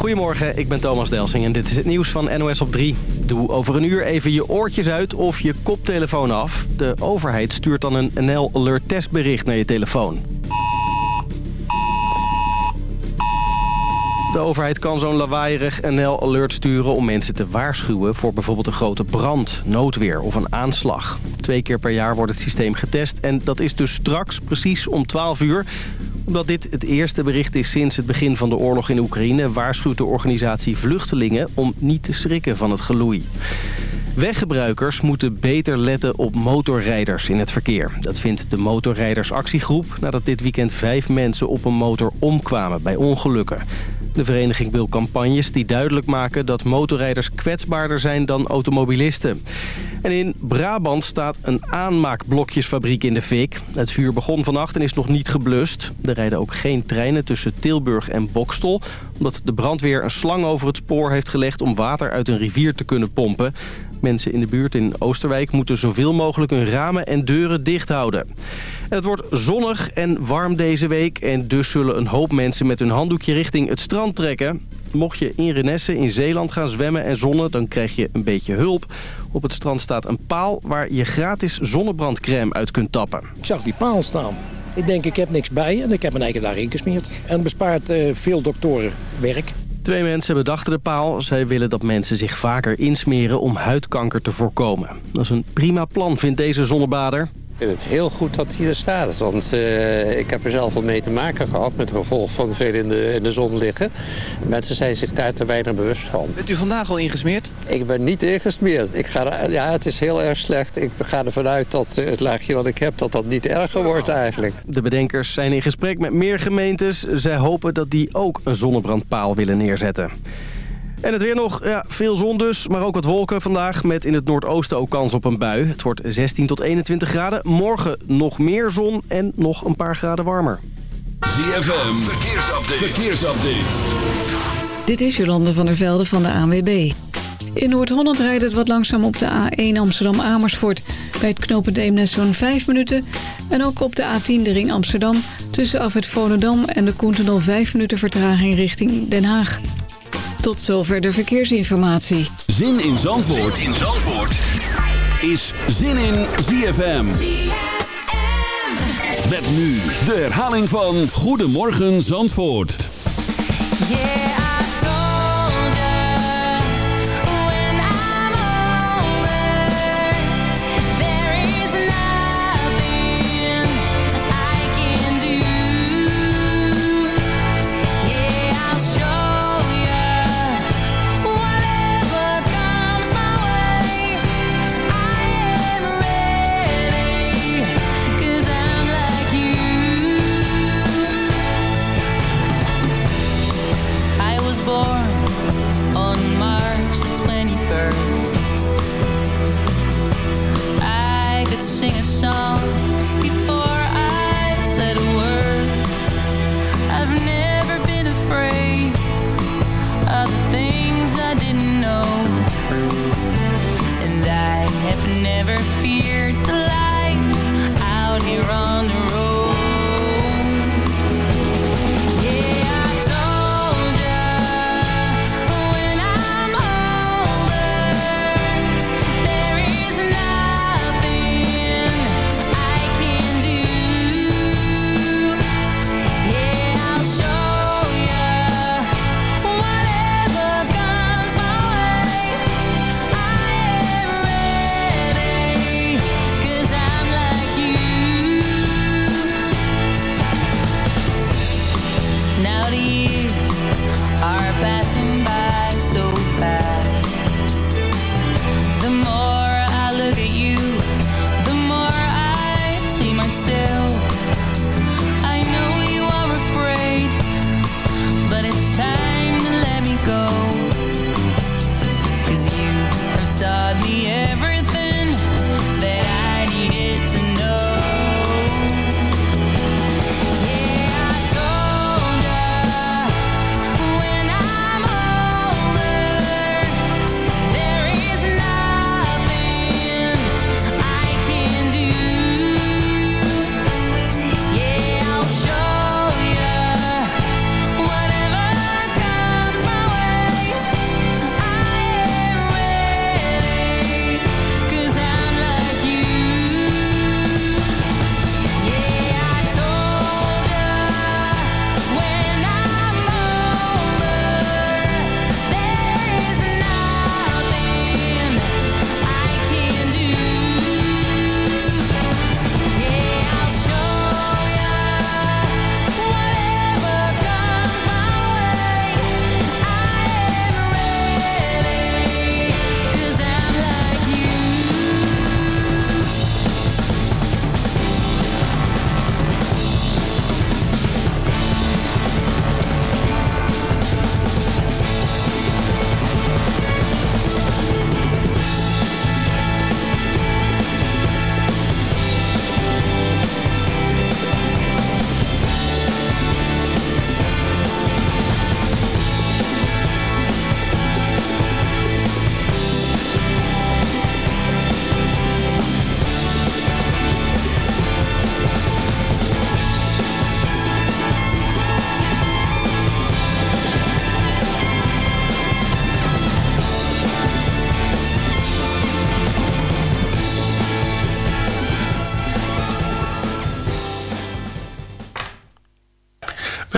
Goedemorgen, ik ben Thomas Delsing en dit is het nieuws van NOS op 3. Doe over een uur even je oortjes uit of je koptelefoon af. De overheid stuurt dan een NL Alert testbericht naar je telefoon. De overheid kan zo'n lawaaierig NL-alert sturen om mensen te waarschuwen... voor bijvoorbeeld een grote brand, noodweer of een aanslag. Twee keer per jaar wordt het systeem getest en dat is dus straks precies om 12 uur omdat dit het eerste bericht is sinds het begin van de oorlog in Oekraïne... waarschuwt de organisatie Vluchtelingen om niet te schrikken van het geloei. Weggebruikers moeten beter letten op motorrijders in het verkeer. Dat vindt de Motorrijdersactiegroep nadat dit weekend vijf mensen op een motor omkwamen bij ongelukken. De vereniging wil campagnes die duidelijk maken dat motorrijders kwetsbaarder zijn dan automobilisten. En in Brabant staat een aanmaakblokjesfabriek in de fik. Het vuur begon vannacht en is nog niet geblust. Er rijden ook geen treinen tussen Tilburg en Bokstel... omdat de brandweer een slang over het spoor heeft gelegd om water uit een rivier te kunnen pompen. Mensen in de buurt in Oosterwijk moeten zoveel mogelijk hun ramen en deuren dicht houden. En het wordt zonnig en warm deze week en dus zullen een hoop mensen met hun handdoekje richting het strand trekken. Mocht je in Renesse in Zeeland gaan zwemmen en zonnen, dan krijg je een beetje hulp. Op het strand staat een paal waar je gratis zonnebrandcrème uit kunt tappen. Ik zag die paal staan. Ik denk, ik heb niks bij en ik heb mijn eigen daarin gesmeerd. En bespaart uh, veel doktoren werk. Twee mensen bedachten de paal. Zij willen dat mensen zich vaker insmeren om huidkanker te voorkomen. Dat is een prima plan, vindt deze zonnebader. Ik vind het heel goed dat hij er staat. Want uh, ik heb er zelf al mee te maken gehad met het gevolg van veel in de, in de zon liggen. Mensen zijn zich daar te weinig bewust van. Bent u vandaag al ingesmeerd? Ik ben niet ingesmeerd. Ik ga ja, het is heel erg slecht. Ik ga ervan uit dat het laagje wat ik heb, dat dat niet erger wordt eigenlijk. De bedenkers zijn in gesprek met meer gemeentes. Zij hopen dat die ook een zonnebrandpaal willen neerzetten. En het weer nog, ja, veel zon dus, maar ook wat wolken vandaag... met in het noordoosten ook kans op een bui. Het wordt 16 tot 21 graden. Morgen nog meer zon en nog een paar graden warmer. ZFM, verkeersupdate. verkeersupdate. Dit is Jolande van der Velde van de ANWB. In Noord-Holland rijdt het wat langzaam op de A1 Amsterdam-Amersfoort. Bij het knooppunt Eemnes zo'n 5 minuten. En ook op de A10 de ring Amsterdam. Tussen af het Volendam en de Koentenol 5 minuten vertraging richting Den Haag. Tot zover de verkeersinformatie. Zin in Zandvoort, zin in Zandvoort. is Zin in ZFM. Met nu de herhaling van Goedemorgen Zandvoort. Yeah.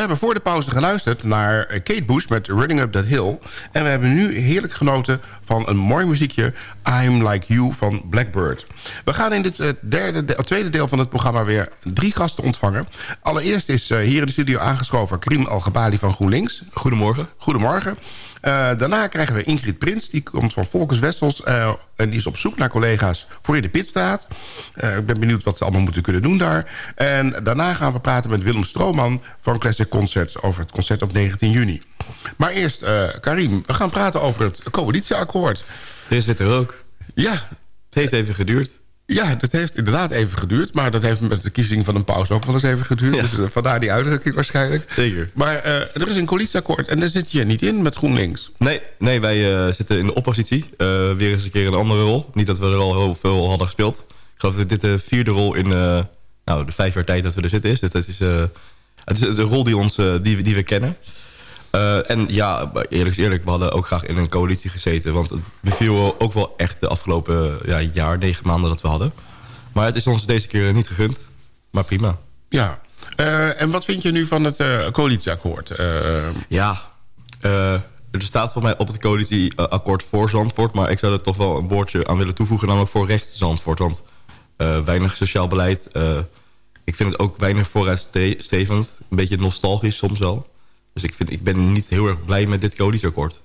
Hebben voor de pauze geluisterd naar Kate Bush met Running Up That Hill. En we hebben nu heerlijk genoten van een mooi muziekje... I'm Like You van Blackbird. We gaan in dit uh, derde, tweede deel van het programma weer drie gasten ontvangen. Allereerst is uh, hier in de studio aangeschoven Karim Al-Gabali van GroenLinks. Goedemorgen. Goedemorgen. Uh, daarna krijgen we Ingrid Prins. Die komt van Volkers Wessels. Uh, en die is op zoek naar collega's voor in de pitstraat. Uh, ik ben benieuwd wat ze allemaal moeten kunnen doen daar. En daarna gaan we praten met Willem Strooman van Classic Concerts... over het concert op 19 juni. Maar eerst, Karim, we gaan praten over het coalitieakkoord. Er is witte rook. Ja. Het heeft even geduurd. Ja, dat heeft inderdaad even geduurd. Maar dat heeft met de kiezing van een pauze ook wel eens even geduurd. Dus uh, vandaar die uitdrukking waarschijnlijk. Zeker. Maar uh, er is een coalitieakkoord en daar zit je niet in met GroenLinks. Nee, nee wij uh, zitten in de oppositie. weer eens een keer een andere rol. Niet dat we er al heel veel hadden gespeeld. Ik geloof dat dit de vierde rol in nou, de vijf jaar tijd dat we er zitten is. Dus dat is, het is een rol die, ons, die, die we kennen. Uh, en ja, eerlijk eerlijk, we hadden ook graag in een coalitie gezeten. Want het beviel ook wel echt de afgelopen ja, jaar, negen maanden dat we hadden. Maar het is ons deze keer niet gegund. Maar prima. Ja. Uh, en wat vind je nu van het uh, coalitieakkoord? Ja, er staat voor mij op het coalitieakkoord voor Zandvoort. Maar ik zou er toch wel een woordje aan willen toevoegen. Namelijk voor rechts Zandvoort. Want weinig sociaal beleid. ik vind het ook weinig vooruitstrevend. Een beetje nostalgisch soms wel. Dus ik, vind, ik ben niet heel erg blij met dit coalitieakkoord.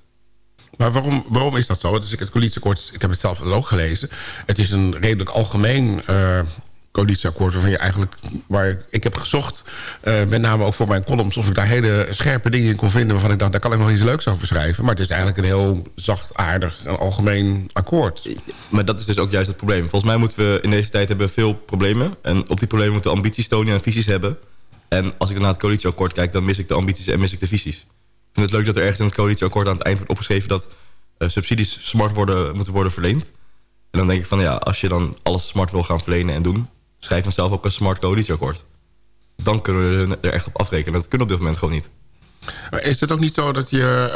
Maar waarom, waarom is dat zo? Het, is, het coalitieakkoord, ik heb het zelf ook gelezen. Het is een redelijk algemeen uh, coalitieakkoord... waarvan je eigenlijk, waar ik, ik heb gezocht... Uh, met name ook voor mijn columns... of ik daar hele scherpe dingen in kon vinden... waarvan ik dacht, daar kan ik nog iets leuks over schrijven. Maar het is eigenlijk een heel zacht, aardig, een algemeen akkoord. Maar dat is dus ook juist het probleem. Volgens mij moeten we in deze tijd hebben veel problemen. En op die problemen moeten we ambities tonen en visies hebben... En als ik naar het coalitieakkoord kijk... dan mis ik de ambities en mis ik de visies. Ik vind het leuk dat er ergens in het coalitieakkoord aan het eind wordt opgeschreven... dat uh, subsidies smart worden, moeten worden verleend. En dan denk ik van ja, als je dan alles smart wil gaan verlenen en doen... schrijf dan zelf ook een smart coalitieakkoord. Dan kunnen we er echt op afrekenen. Dat kunnen op dit moment gewoon niet. Is het ook niet zo dat je...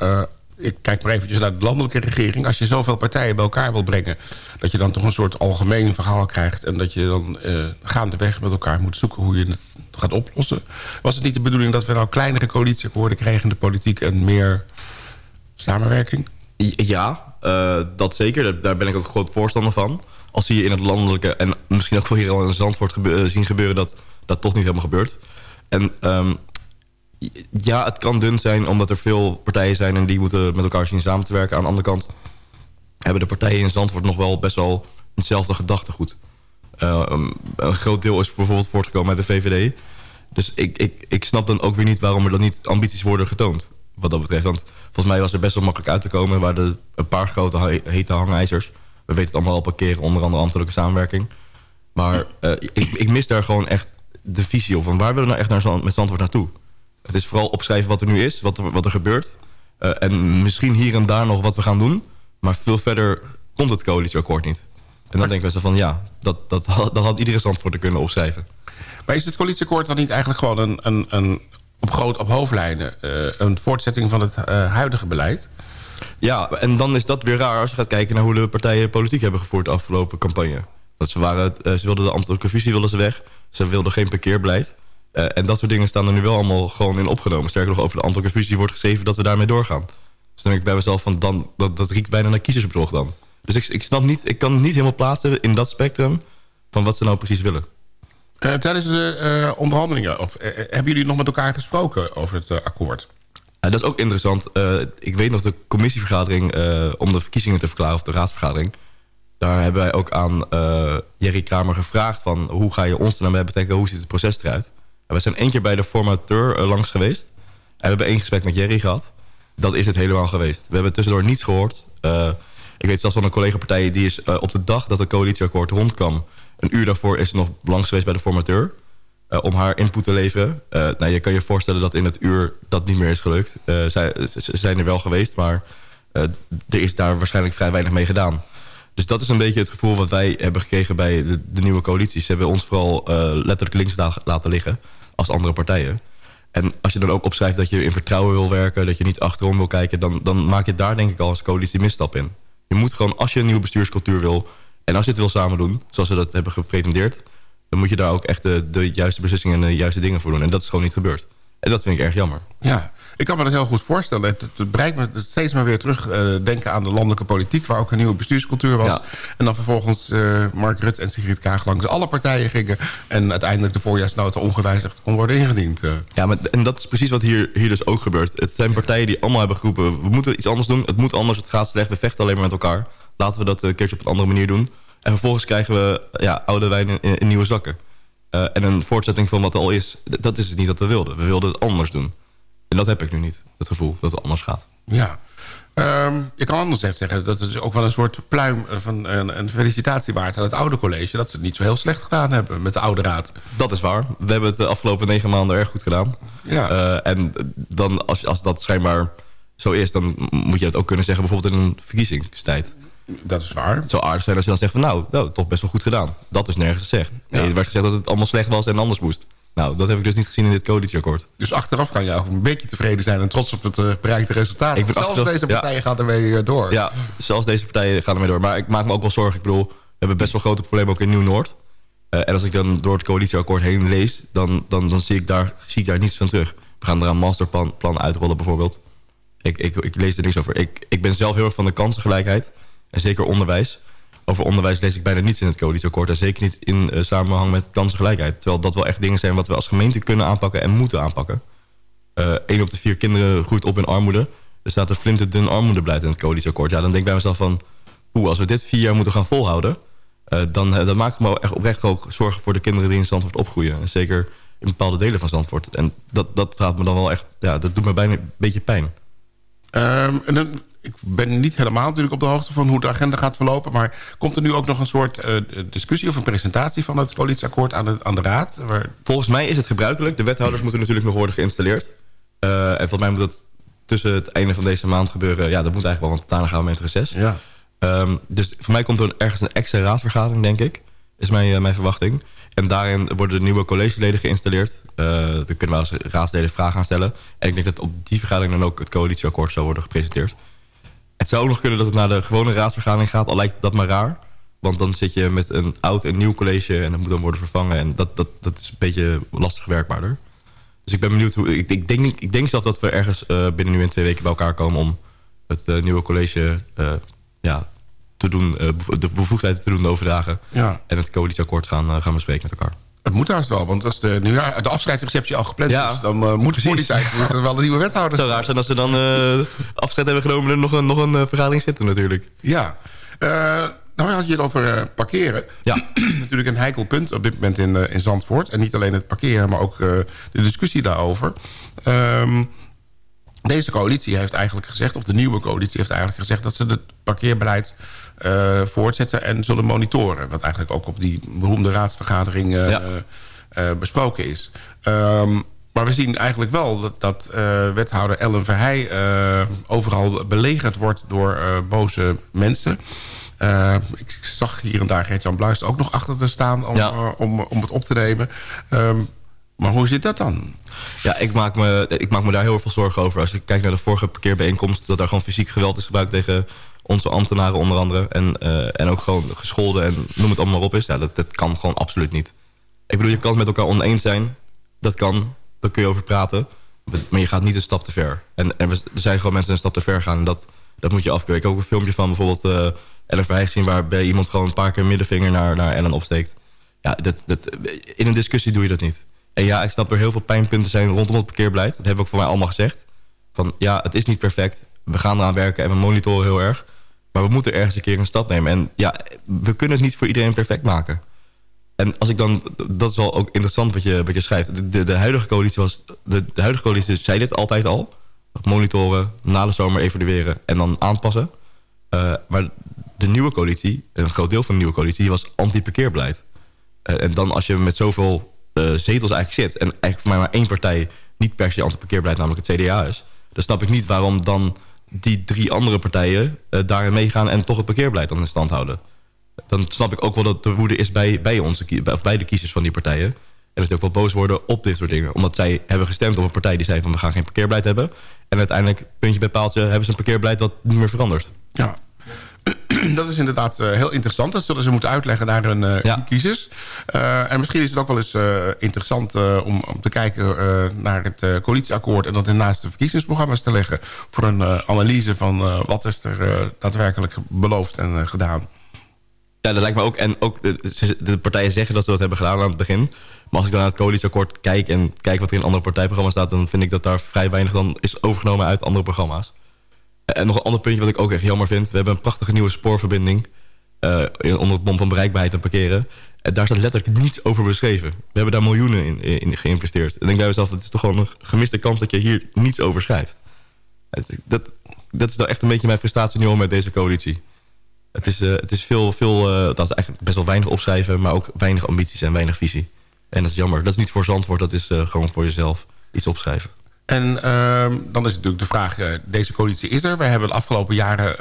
Uh, uh, ik kijk maar eventjes naar de landelijke regering... als je zoveel partijen bij elkaar wil brengen... dat je dan toch een soort algemeen verhaal krijgt... en dat je dan uh, gaandeweg met elkaar moet zoeken hoe je het gaat oplossen. Was het niet de bedoeling dat we nou kleinere coalitieakkoorden kregen in de politiek... en meer samenwerking? Ja, uh, dat zeker. Daar ben ik ook groot voorstander van. Als zie je in het landelijke en misschien ook wel hier al in Zandvoort gebe zien gebeuren... dat dat toch niet helemaal gebeurt. En um, ja, het kan dun zijn omdat er veel partijen zijn... en die moeten met elkaar zien samen te werken. Aan de andere kant hebben de partijen in Zandvoort nog wel best wel hetzelfde gedachtegoed. Uh, een groot deel is bijvoorbeeld voortgekomen uit de VVD. Dus ik, ik, ik snap dan ook weer niet waarom er dan niet ambities worden getoond. Wat dat betreft. Want volgens mij was er best wel makkelijk uit te komen. waar de een paar grote hete hangijzers. We weten het allemaal al parkeren, onder andere ambtelijke samenwerking. Maar uh, ik, ik mis daar gewoon echt de visie op. Van waar willen we nou echt naar, met Zandvoort naartoe? Het is vooral opschrijven wat er nu is, wat er, wat er gebeurt. Uh, en misschien hier en daar nog wat we gaan doen. Maar veel verder komt het coalitieakkoord niet. En dan denk ik zo van, ja, dat, dat, dat had iedere Zandvoort kunnen opschrijven. Maar is het coalitieakkoord dan niet eigenlijk gewoon een, een, een op groot op hoofdlijnen... Uh, een voortzetting van het uh, huidige beleid? Ja, en dan is dat weer raar als je gaat kijken naar hoe de partijen politiek hebben gevoerd de afgelopen campagne. Want ze, waren, uh, ze wilden de ambtelijke fusie wilden ze weg. Ze wilden geen parkeerbeleid. En dat soort dingen staan er nu wel allemaal gewoon in opgenomen. Sterker nog, over de ambtelijke fusie wordt geschreven dat we daarmee doorgaan. Dus dan denk ik bij mezelf van, dan, dat, dat riekt bijna naar kiezersbedrog dan. Dus ik, ik snap niet, ik kan het niet helemaal plaatsen in dat spectrum van wat ze nou precies willen. Uh, tijdens de uh, onderhandelingen, of, hebben jullie nog met elkaar gesproken over het akkoord? dat is ook interessant. ik weet nog de commissievergadering om de verkiezingen te verklaren, of de raadsvergadering. Daar hebben wij ook aan Jerry Kramer gevraagd van hoe ga je ons er nou bij betrekken, hoe ziet het proces eruit? we zijn één keer bij de formateur langs geweest. En we hebben één gesprek met Jerry gehad. Dat is het helemaal geweest. We hebben tussendoor niets gehoord. Ik weet zelfs van een collega-partij... die is uh, op de dag dat het coalitieakkoord rondkwam... een uur daarvoor is ze nog langs geweest bij de formateur... om haar input te leveren. nou, je kan je voorstellen dat in het uur dat niet meer is gelukt. zij, ze zijn er wel geweest, maar er is daar waarschijnlijk vrij weinig mee gedaan. Dus dat is een beetje het gevoel wat wij hebben gekregen bij de, de nieuwe coalities. Ze hebben ons vooral letterlijk links laten liggen als andere partijen. En als je dan ook opschrijft dat je in vertrouwen wil werken... dat je niet achterom wil kijken... dan, dan maak je daar denk ik al als coalitie misstap in. Je moet gewoon, als je een nieuwe bestuurscultuur wil... en als je het wil samen doen, zoals we dat hebben gepretendeerd... dan moet je daar ook echt de, de juiste beslissingen en de juiste dingen voor doen. En dat is gewoon niet gebeurd. En dat vind ik erg jammer. Ja, ik kan me dat heel goed voorstellen. Het, het breidt me steeds maar weer terug uh, denken aan de landelijke politiek... waar ook een nieuwe bestuurscultuur was. En dan vervolgens uh, Mark Rutte en Sigrid Kaag langs alle partijen gingen... en uiteindelijk de voorjaarsnota ongewijzigd kon worden ingediend. Uh. Ja, maar, en dat is precies wat hier, hier dus ook gebeurt. Het zijn partijen die allemaal hebben geroepen... we moeten iets anders doen, het moet anders, het gaat slecht... we vechten alleen maar met elkaar. Laten we dat een keertje op een andere manier doen. En vervolgens krijgen we ja, oude wijn in, in nieuwe zakken. En een voortzetting van wat er al is, dat is het niet wat we wilden. We wilden het anders doen. En dat heb ik nu niet, het gevoel dat het anders gaat. Ja. Um, je kan anders zeggen, dat is ook wel een soort pluim van een, een felicitatie waard aan het oude college. Dat ze het niet zo heel slecht gedaan hebben met de oude raad. Dat is waar. We hebben het de afgelopen negen maanden erg goed gedaan. Ja. Uh, en dan, als, als dat schijnbaar zo is, dan moet je dat ook kunnen zeggen bijvoorbeeld in een verkiezingstijd. Dat is waar. Het zou aardig zijn als je dan zegt van nou, nou toch best wel goed gedaan. Dat is nergens gezegd. Nee, er werd gezegd dat het allemaal slecht was en anders moest. Nou, dat heb ik dus niet gezien in dit coalitieakkoord. Dus achteraf kan je ook een beetje tevreden zijn... en trots op het uh, bereikte resultaat. Ik zelfs achteraf, deze partijen ja. gaan ermee uh, door. Ja, zelfs deze partijen gaan ermee door. Maar ik maak me ook wel zorgen. Ik bedoel, we hebben best wel grote problemen ook in Nieuw-Noord. Uh, en als ik dan door het coalitieakkoord heen lees... dan, dan, dan zie, ik daar, zie ik daar niets van terug. We gaan er een masterplan plan uitrollen bijvoorbeeld. Ik, ik, ik lees er niks over. Ik, ik ben zelf heel erg van de kansengelijkheid. En zeker onderwijs over onderwijs lees ik bijna niets in het coalitieakkoord. En zeker niet in uh, samenhang met kansengelijkheid. Terwijl dat wel echt dingen zijn wat we als gemeente kunnen aanpakken en moeten aanpakken. Uh, Eén op de vier kinderen groeit op in armoede. Er staat een flinterdun armoedebeleid in het coalitieakkoord. Ja, dan denk ik bij mezelf van... Oeh, als we dit vier jaar moeten gaan volhouden... Uh, dan, dan maak ik me echt oprecht ook zorgen voor de kinderen die in Zandvoort opgroeien. En zeker in bepaalde delen van Zandvoort. En dat, dat gaat me dan wel echt... Ja, dat doet me bijna een beetje pijn. Um, en dan ik ben niet helemaal natuurlijk op de hoogte van hoe de agenda gaat verlopen. Maar komt er nu ook nog een soort uh, discussie of een presentatie van het coalitieakkoord aan de, aan de Raad? Waar... Volgens mij is het gebruikelijk. De wethouders moeten natuurlijk nog worden geïnstalleerd. Uh, en volgens mij moet dat tussen het einde van deze maand gebeuren. Ja, dat moet eigenlijk wel, want daarna gaan we met reces. Ja. Um, dus voor mij komt er ergens een extra raadsvergadering, denk ik. Is mijn, uh, mijn verwachting. En daarin worden de nieuwe collegeleden geïnstalleerd. Uh, dan kunnen we als raadsleden vragen gaan stellen. En ik denk dat op die vergadering dan ook het coalitieakkoord zou worden gepresenteerd. Het zou ook nog kunnen dat het naar de gewone raadsvergadering gaat. Al lijkt dat maar raar. Want dan zit je met een oud en nieuw college... en dat moet dan worden vervangen. En dat, dat, dat is een beetje lastig werkbaarder. Dus ik ben benieuwd hoe... Ik, ik, denk, ik denk zelf dat we ergens uh, binnen nu in twee weken bij elkaar komen... om het uh, nieuwe college uh, ja, te doen, de bevoegdheden te doen overdragen. Ja. En het coalitieakkoord gaan, gaan bespreken met elkaar. Het moet haast wel, want als de, nu, de afscheidsreceptie al gepland ja, is... dan uh, moet voor die tijd er wel een nieuwe wethouder. Het zou raar zijn als ze dan uh, afscheid hebben genomen... en nog een, nog een uh, vergadering zitten natuurlijk. Ja. nou had je het over parkeren. Ja. natuurlijk een heikel punt op dit moment in, in Zandvoort. En niet alleen het parkeren, maar ook de discussie daarover. Um, deze coalitie heeft eigenlijk gezegd... of de nieuwe coalitie heeft eigenlijk gezegd... dat ze het parkeerbeleid voortzetten en zullen monitoren. Wat eigenlijk ook op die beroemde raadsvergadering ja. uh, besproken is. Um, maar we zien eigenlijk wel dat, dat wethouder Ellen Verheij... overal belegerd wordt door boze mensen... ik zag hier en daar Gert-Jan Bluis ook nog achter te staan om, ja. om, om het op te nemen. Um, maar hoe zit dat dan? Ja, ik maak, me, ik maak me daar heel veel zorgen over. Als ik kijk naar de vorige parkeerbijeenkomst... dat daar gewoon fysiek geweld is gebruikt tegen onze ambtenaren onder andere. En, uh, en ook gewoon gescholden en noem het allemaal op is. Ja, dat, dat kan gewoon absoluut niet. Ik bedoel, je kan het met elkaar oneens zijn. Dat kan. Daar kun je over praten. Maar je gaat niet een stap te ver. En, en er zijn gewoon mensen een stap te ver gaan. En dat, dat moet je afkeuren. Ik heb ook een filmpje van bijvoorbeeld uh, Verheij gezien... waarbij iemand gewoon een paar keer middenvinger naar, naar Ellen opsteekt. Ja, dat, dat, in een discussie doe je dat niet. En ja, ik snap er heel veel pijnpunten zijn rondom het parkeerbeleid. Dat we ook voor mij allemaal gezegd. Van ja, het is niet perfect. We gaan eraan werken en we monitoren heel erg. Maar we moeten ergens een keer een stap nemen. En ja, we kunnen het niet voor iedereen perfect maken. En als ik dan, dat is wel ook interessant wat je, wat je schrijft. De, de, huidige coalitie was, de, de, huidige coalitie zei dit altijd al. Monitoren, na de zomer evalueren en dan aanpassen. Uh, maar de nieuwe coalitie, een groot deel van de nieuwe coalitie, was anti-parkeerbeleid. Uh, en dan als je met zoveel uh, zetels eigenlijk zit... en eigenlijk voor mij maar één partij niet per se anti-parkeerbeleid... namelijk het CDA is... dan snap ik niet waarom dan die drie andere partijen uh, daarin meegaan... en toch het parkeerbeleid dan in stand houden. Dan snap ik ook wel dat de woede is bij, bij, onze, of bij de kiezers van die partijen. En dat ze ook wel boos worden op dit soort dingen. Omdat zij hebben gestemd op een partij die zei van... we gaan geen parkeerbeleid hebben. En uiteindelijk, puntje bij paaltje, hebben ze een parkeerbeleid... dat niet meer verandert. Ja, dat is inderdaad heel interessant. Dat zullen ze moeten uitleggen naar hun, kiezers. en misschien is het ook wel eens interessant om, om, te kijken naar het coalitieakkoord... en dat naast de verkiezingsprogramma's te leggen... voor een analyse van wat is er daadwerkelijk beloofd en gedaan. Ja, dat lijkt me ook. En ook de, de, partijen zeggen dat ze dat hebben gedaan aan het begin. Maar als ik dan naar het coalitieakkoord kijk... en kijk wat er in andere partijprogramma's staat... dan vind ik dat daar vrij weinig dan is overgenomen uit andere programma's. En nog een ander puntje wat ik ook echt jammer vind. We hebben een prachtige nieuwe spoorverbinding... Uh, onder het bom van bereikbaarheid en parkeren. En daar staat letterlijk niets over beschreven. We hebben daar miljoenen in, in geïnvesteerd. En ik denk bij mezelf, het is toch gewoon een gemiste kans... dat je hier niets over schrijft. Dat, dat is dan echt een beetje mijn frustratie nu met deze coalitie. Het is, uh, het is veel, veel uh, dat is eigenlijk best wel weinig opschrijven... maar ook weinig ambities en weinig visie. En dat is jammer. Dat is niet voor Zandvoort, dat is gewoon voor jezelf iets opschrijven. En ehm, dan is natuurlijk de vraag, deze coalitie is er. We hebben de afgelopen jaren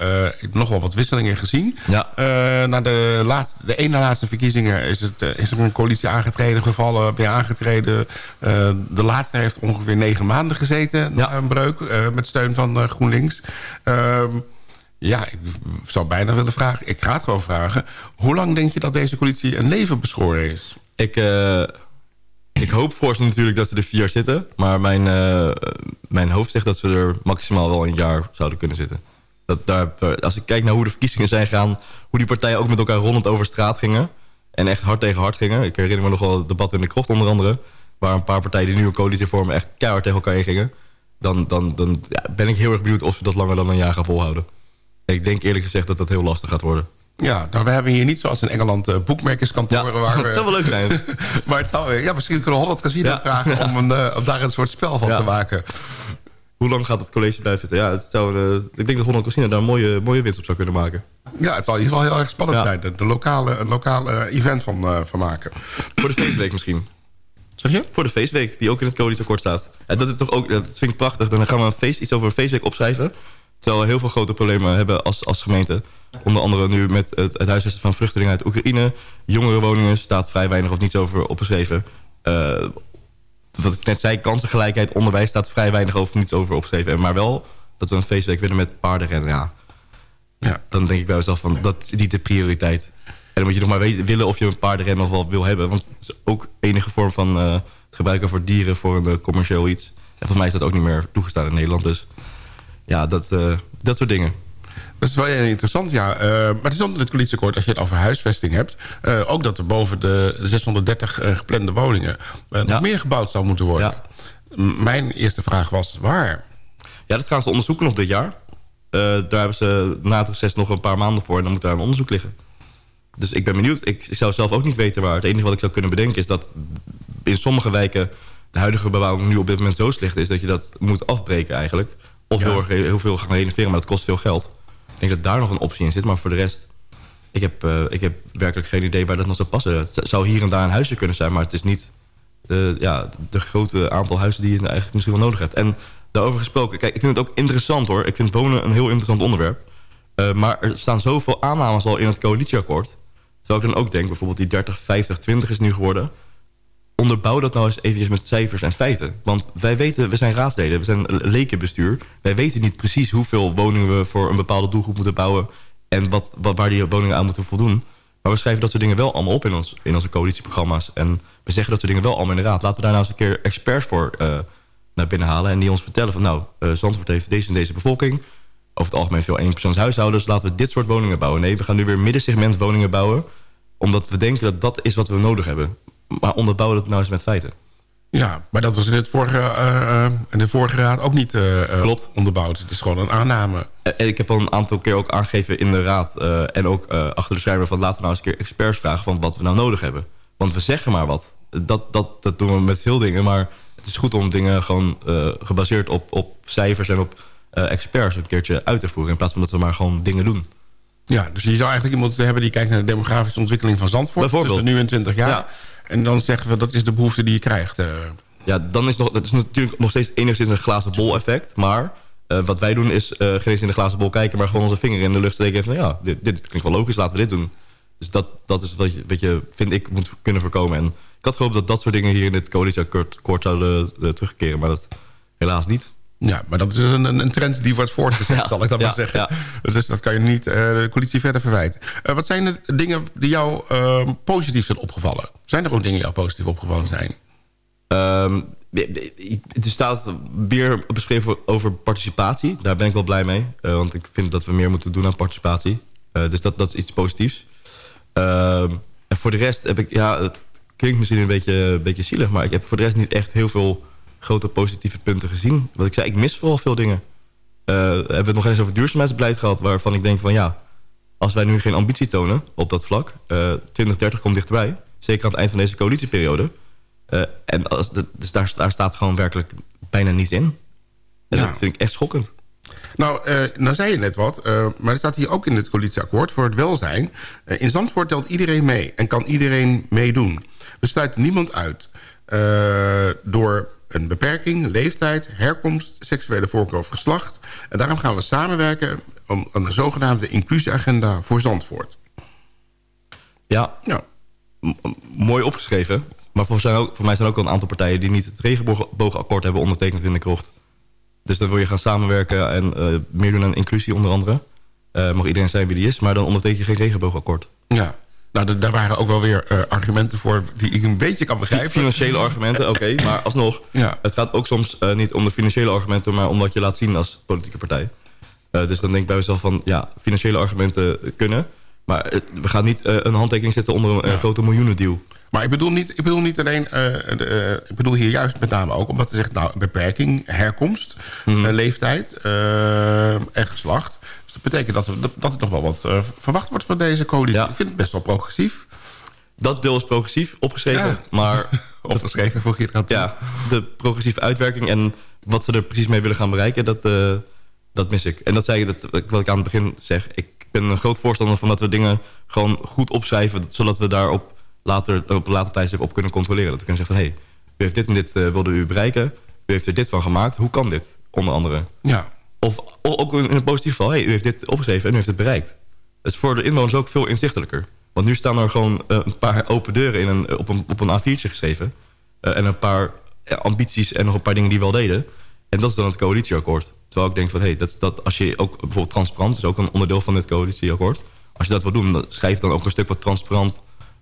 nog wel wat wisselingen gezien. Ja. na de, laatste, de ene laatste verkiezingen is, het, is er een coalitie aangetreden, gevallen, weer aangetreden. de laatste heeft ongeveer negen maanden gezeten, ja. een breuk, met steun van GroenLinks. Ehm, ja, ik zou bijna willen vragen. Ik ga het gewoon vragen. Hoe lang denk je dat deze coalitie een leven beschoren is? Ik, ik hoop voor ze natuurlijk dat ze er vier jaar zitten. Maar mijn, uh, mijn hoofd zegt dat ze er maximaal wel een jaar zouden kunnen zitten. Dat daar, als ik kijk naar hoe de verkiezingen zijn gegaan... hoe die partijen ook met elkaar rondend over straat gingen... en echt hard tegen hard gingen. Ik herinner me nog wel het debat in de krocht onder andere... waar een paar partijen die een coalitie vormen... echt keihard tegen elkaar ingingen. Dan, dan, dan ben ik heel erg benieuwd of ze dat langer dan een jaar gaan volhouden ik denk eerlijk gezegd dat dat heel lastig gaat worden. Ja, nou, we hebben hier niet zoals in Engeland uh, boekmerkerskantoren. Ja, waar we, het zou wel leuk zijn. maar het zou, ja, misschien kunnen we Holland Casino ja. vragen om, een, uh, om daar een soort spel van te maken. Hoe lang gaat het college blijven zitten? Ja, het zou, uh, ik denk dat Holland Casino daar een mooie, mooie winst op zou kunnen maken. Ja, het zal in ieder geval heel erg spannend zijn. De, de, lokale, een lokale event van, van maken. Voor de feestweek misschien. Zeg je? Voor de feestweek, die ook in het coalitieakkoord staat. En dat is toch ook, dat vind ik prachtig. Dan gaan we een feest, iets over een feestweek opschrijven. Terwijl we heel veel grote problemen hebben als, als gemeente. Onder andere nu met het, het huisvesten van vluchtelingen uit Oekraïne. Jongerenwoningen staat vrij weinig of niets over opgeschreven. Uh, wat ik net zei, kansengelijkheid, onderwijs staat vrij weinig over niets over opgeschreven. Maar wel dat we een feestweek willen met paardenrennen. Ja. ja. Dan denk ik bij mezelf van, dat is niet de prioriteit. En dan moet je nog maar weten, willen of je een paardenrennen nog wel wil hebben. Want het is ook enige vorm van uh, het gebruiken voor dieren voor een uh, commercieel iets. En volgens mij is dat ook niet meer toegestaan in Nederland. Dus ja, dat, uh, dat soort dingen. Dat is wel interessant, ja. Uh, maar het is onder het coalitieakkoord, als je het over huisvesting hebt... Uh, ook dat er boven de 630 geplande woningen... nog meer gebouwd zou moeten worden. Ja. Mijn eerste vraag was, waar? Ja, dat gaan ze onderzoeken nog dit jaar. daar hebben ze na het reces nog een paar maanden voor... en dan moet daar een onderzoek liggen. Dus ik ben benieuwd. Ik zou zelf ook niet weten waar. Het enige wat ik zou kunnen bedenken is dat... in sommige wijken de huidige bebouwing nu op dit moment zo slecht is... dat je dat moet afbreken eigenlijk... Of heel, heel veel gaan renoveren, maar dat kost veel geld. Ik denk dat daar nog een optie in zit. Maar voor de rest, ik heb, uh, ik heb werkelijk geen idee waar dat nog zou passen. Het zou hier en daar een huisje kunnen zijn, maar het is niet uh, ja, de grote aantal huizen die je eigenlijk misschien wel nodig hebt. En daarover gesproken, kijk, ik vind het ook interessant hoor. Ik vind wonen een heel interessant onderwerp. Uh, maar er staan zoveel aannames al in het coalitieakkoord. Terwijl ik dan ook denk, bijvoorbeeld die 30, 50, 20 is nu geworden onderbouw dat nou eens eventjes met cijfers en feiten. Want wij weten, we zijn raadsleden, we zijn lekenbestuur. Wij weten niet precies hoeveel woningen we voor een bepaalde doelgroep moeten bouwen... en wat, waar die woningen aan moeten voldoen. Maar we schrijven dat soort dingen wel allemaal op in, ons, in onze coalitieprogramma's. En we zeggen dat soort dingen wel allemaal in de raad. Laten we daar nou eens een keer experts voor uh, naar binnen halen... en die ons vertellen van nou, uh, Zandvoort heeft deze en deze bevolking... over het algemeen veel eenpersoonshuishoudens... laten we dit soort woningen bouwen. Nee, we gaan nu weer middensegment woningen bouwen omdat we denken dat dat is wat we nodig hebben maar onderbouwen het nou eens met feiten. Ja, maar dat was in, het vorige, uh, in de vorige raad ook niet uh, Klopt. onderbouwd. Het is gewoon een aanname. En ik heb al een aantal keer ook aangegeven in de raad... en ook achter de schermen van laten we nou eens een keer experts vragen... van wat we nou nodig hebben. Want we zeggen maar wat. Dat, dat, dat doen we met veel dingen, maar het is goed om dingen gewoon gebaseerd op, op cijfers en op experts een keertje uit te voeren... in plaats van dat we maar gewoon dingen doen. Ja, dus je zou eigenlijk iemand hebben die kijkt naar de demografische ontwikkeling van Zandvoort... tussen nu en 20 jaar... Ja. En dan zeggen we, dat is de behoefte die je krijgt. Uh. Ja, dan is dat is natuurlijk nog steeds enigszins een glazen bol effect. Maar uh, wat wij doen is uh, geen eens in de glazen bol kijken... maar gewoon onze vinger in de lucht steken. Van, ja, dit, dit klinkt wel logisch, laten we dit doen. Dus dat, dat is wat je, wat je, vind ik, moet kunnen voorkomen. En ik had gehoopt dat dat soort dingen hier in dit coalitieakkoord zouden terugkeren. Maar dat helaas niet. Ja, maar dat is een, een trend die wordt voortgezet, zal ik dat maar zeggen. Dus dat kan je niet uh, de coalitie verder verwijten. Uh, wat zijn de dingen die jou uh, positief zijn opgevallen? Zijn er ook dingen die jou positief opgevallen zijn? Um, er staat weer beschreven over participatie. Daar ben ik wel blij mee. want ik vind dat we meer moeten doen aan participatie. dus dat, dat is iets positiefs. Ehm, en voor de rest heb ik... Ja, het klinkt misschien een beetje, een beetje zielig... maar ik heb voor de rest niet echt heel veel grote positieve punten gezien. Wat ik zei, ik mis vooral veel dingen. Uh, hebben we het nog eens over duurzaamheidsbeleid gehad... waarvan ik denk van ja, als wij nu geen ambitie tonen op dat vlak... Uh, 2030 komt dichterbij, zeker aan het eind van deze coalitieperiode... Uh, en als de, dus daar, daar, staat gewoon werkelijk bijna niets in. En ja. dat vind ik echt schokkend. Nou, uh, nou zei je net wat, uh, maar er staat hier ook in het coalitieakkoord... voor het welzijn. in Zandvoort telt iedereen mee en kan iedereen meedoen. We sluiten niemand uit. door een beperking, leeftijd, herkomst, seksuele voorkeur of geslacht. En daarom gaan we samenwerken om aan de zogenaamde inclusieagenda voor Zandvoort. Ja, ja. mooi opgeschreven. Maar voor, zijn ook, voor mij zijn ook al een aantal partijen... die niet het regenboogakkoord hebben ondertekend in de krocht. Dus dan wil je gaan samenwerken en uh, meer doen aan inclusie onder andere. Uh, mag iedereen zijn wie die is, maar dan onderteken je geen regenboogakkoord. Ja, nou, daar waren ook wel weer uh, argumenten voor die ik een beetje kan begrijpen. Financiële argumenten, oké. Okay, maar alsnog, ja. het gaat ook soms uh, niet om de financiële argumenten... maar om wat je laat zien als politieke partij. Uh, dus dan denk ik bij mezelf van, ja, financiële argumenten kunnen... maar we gaan niet een handtekening zetten onder een ja. grote miljoenendeal. Maar ik bedoel niet, ik bedoel niet alleen... ik bedoel hier juist met name ook omdat ze zegt... nou, beperking, herkomst, hmm. leeftijd en geslacht... Dus dat betekent dat, we, dat er nog wel wat uh, verwacht wordt van deze coalitie. Ik vind het best wel progressief. Dat deel is progressief opgeschreven, ja. maar... opgeschreven, het aan Ja, de progressieve uitwerking en wat ze er precies mee willen gaan bereiken, dat, uh, dat mis ik. En dat zei je, dat, wat ik aan het begin zeg. Ik ben een groot voorstander van dat we dingen gewoon goed opschrijven... zodat we daar op, later, op later tijdstip op kunnen controleren. Dat we kunnen zeggen van, hé, hey, u heeft dit en dit uh, wilde u bereiken. U heeft er dit van gemaakt. Hoe kan dit, onder andere? Ja. Of ook in een positief geval, hey, u heeft dit opgeschreven en u heeft het bereikt. Dat is voor de inwoners ook veel inzichtelijker. Want nu staan er gewoon uh, een paar open deuren in een, op, een, op een A4'tje geschreven. Uh, en een paar ambities en nog een paar dingen die wel deden. En dat is dan het coalitieakkoord. Terwijl ik denk van, hé, hey, dat, dat als je ook bijvoorbeeld transparant... is ook een onderdeel van dit coalitieakkoord. Als je dat wil doen, dan schrijf dan ook een stuk wat transparant...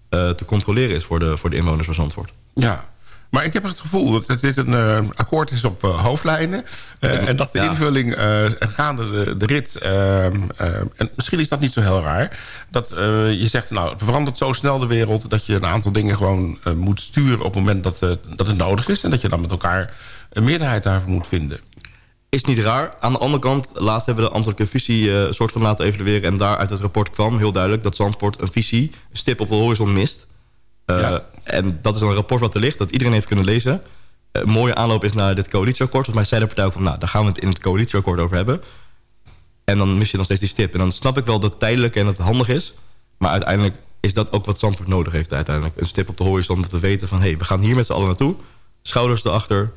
Te controleren is voor de, voor de inwoners van Zandvoort. Ja, maar ik heb het gevoel dat dit een uh, akkoord is op uh, hoofdlijnen. Uh, en dat de ja. invulling gaande de, de rit... en misschien is dat niet zo heel raar... dat je zegt, nou, het verandert zo snel de wereld... dat je een aantal dingen gewoon moet sturen op het moment dat, dat het nodig is... en dat je dan met elkaar een meerderheid daarvoor moet vinden. Is niet raar. Aan de andere kant, laatst hebben we de ambtelijke visie uh, soort van laten evalueren... en daar uit het rapport kwam heel duidelijk dat Zandvoort een visie... een stip op de horizon mist... Uh, ja. En dat is een rapport wat er ligt, dat iedereen heeft kunnen lezen. Uh, een mooie aanloop is naar dit coalitieakkoord. Volgens mij zei de partij ook van, nou, daar gaan we het in het coalitieakkoord over hebben. En dan mis je nog steeds die stip. En dan snap ik wel dat het tijdelijk en dat het handig is. Maar uiteindelijk is dat ook wat Zandvoort nodig heeft uiteindelijk. Een stip op de horizon om te weten van... hé, hey, we gaan hier met z'n allen naartoe. Schouders erachter,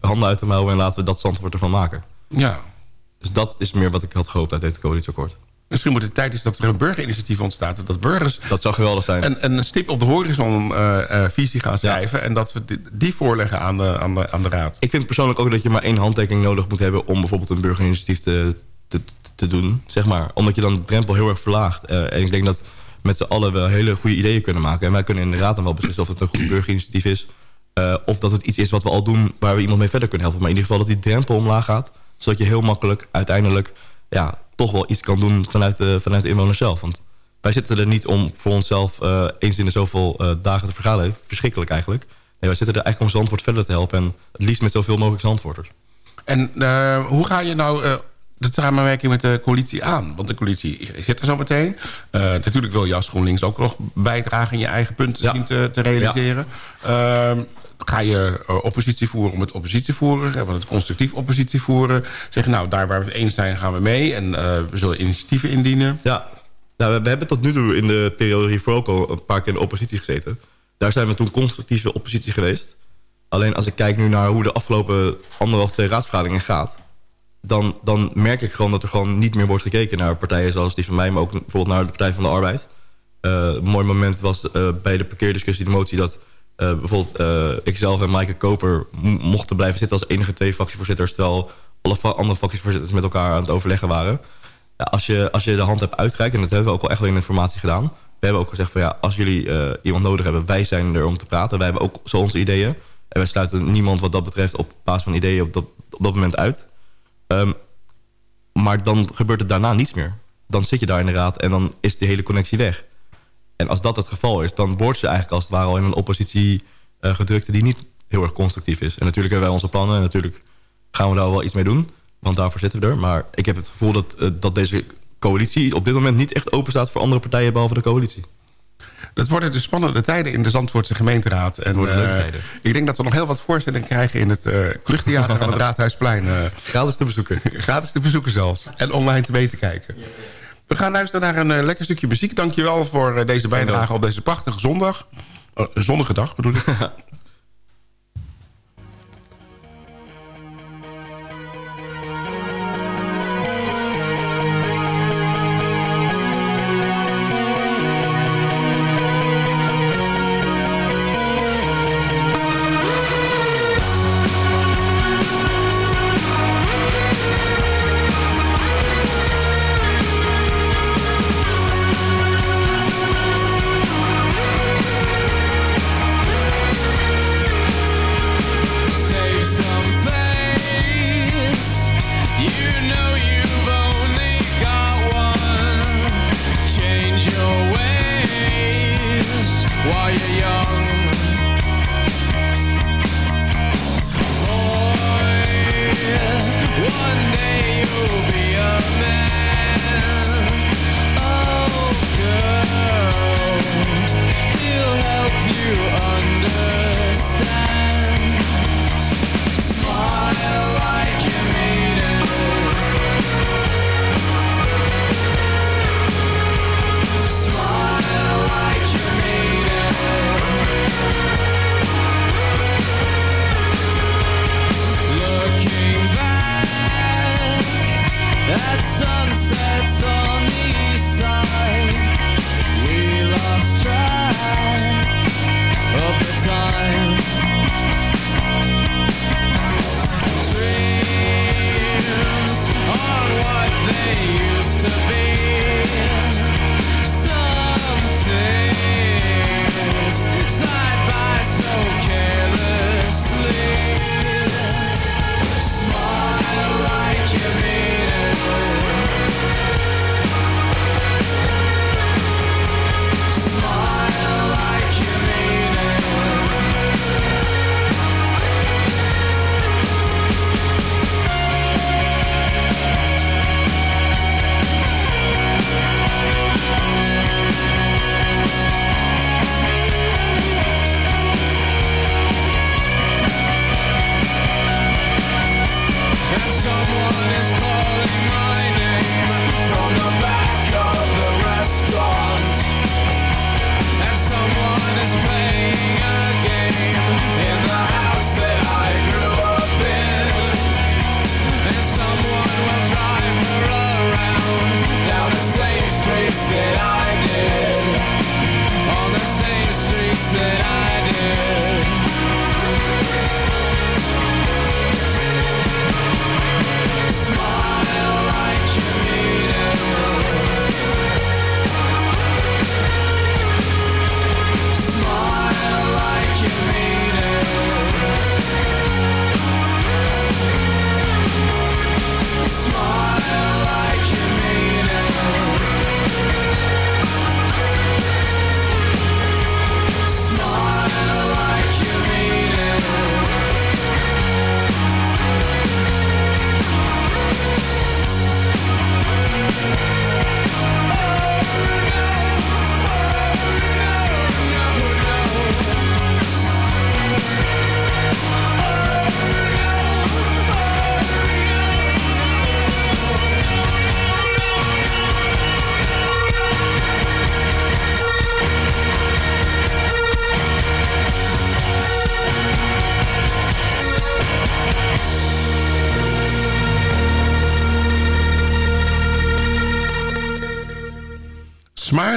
handen uit de mouwen... en laten we dat Zandvoort ervan maken. Ja. Dus dat is meer wat ik had gehoopt uit dit coalitieakkoord. Misschien moet het tijd is dat er een burgerinitiatief ontstaat. Dat burgers dat zou geweldig zijn. Een, een stip op de horizon uh, uh, visie gaan schrijven. Ja. En dat we die, die voorleggen aan de, aan, de, aan de raad. Ik vind persoonlijk ook dat je maar één handtekening nodig moet hebben... om bijvoorbeeld een burgerinitiatief te, te, te doen. Zeg maar. Omdat je dan de drempel heel erg verlaagt. Uh, en ik denk dat met z'n allen wel hele goede ideeën kunnen maken. En wij kunnen in de raad dan wel beslissen of het een goed burgerinitiatief is. of dat het iets is wat we al doen waar we iemand mee verder kunnen helpen. Maar in ieder geval dat die drempel omlaag gaat. Zodat je heel makkelijk uiteindelijk... Ja, toch wel iets kan doen vanuit de, vanuit de inwoners zelf. Want wij zitten er niet om voor onszelf uh, eens in de zoveel uh, dagen te vergaderen. Verschrikkelijk eigenlijk. Nee, wij zitten er eigenlijk om Zandvoort verder te helpen. En het liefst met zoveel mogelijk Zandvoorters. En uh, hoe ga je nou de samenwerking met de coalitie aan? Want de coalitie zit er zo meteen. natuurlijk wil je als GroenLinks ook nog bijdragen... in je eigen punten ja. zien te, te realiseren. Ja. Ga je uh, oppositie voeren om het oppositie voeren. Hebben het constructief oppositie voeren. Zeggen, nou, daar waar we het eens zijn gaan we mee. En uh, we zullen initiatieven indienen. Ja, nou, we, hebben tot nu toe in de periode hiervoor een paar keer in de oppositie gezeten. Daar zijn we toen constructieve oppositie geweest. Alleen als ik kijk nu naar hoe de afgelopen anderhalf, twee raadsvergaderingen gaat... Dan, dan merk ik gewoon dat er gewoon niet meer wordt gekeken naar partijen zoals die van mij... maar ook bijvoorbeeld naar de Partij van de Arbeid. Uh, een mooi moment was bij de parkeerdiscussie de motie... dat uh, bijvoorbeeld uh, ikzelf en Maaike Koper mochten blijven zitten als enige twee fractievoorzitters... terwijl alle andere fractievoorzitters met elkaar aan het overleggen waren. Ja, als, je, als je de hand hebt uitgereikt, en dat hebben we ook wel echt wel in informatie gedaan. We hebben ook gezegd van ja, als jullie iemand nodig hebben, wij zijn er om te praten. Wij hebben ook zo onze ideeën. En wij sluiten niemand wat dat betreft op basis van ideeën op dat, op dat moment uit. Ehm, maar dan gebeurt het daarna niets meer. Dan zit je daar in de raad en dan is die hele connectie weg. En als dat het geval is, dan wordt ze eigenlijk als het ware al in een oppositie uh, gedrukte die niet heel erg constructief is. En natuurlijk hebben wij onze plannen en natuurlijk gaan we daar wel iets mee doen. Want daarvoor zitten we er. Maar ik heb het gevoel dat, uh, dat deze coalitie op dit moment niet echt open staat voor andere partijen behalve de coalitie. Het worden dus spannende tijden in de Zandvoortse gemeenteraad. En, uh, ik denk dat we nog heel wat voorstellingen krijgen in het uh, Kluchttheater aan het Raadhuisplein. Uh, gratis te bezoeken. gratis te bezoeken zelfs. En online te weten kijken. We gaan luisteren naar een lekker stukje muziek. Dankjewel voor deze bijdrage op deze prachtige zondag. zonnige dag bedoel ik.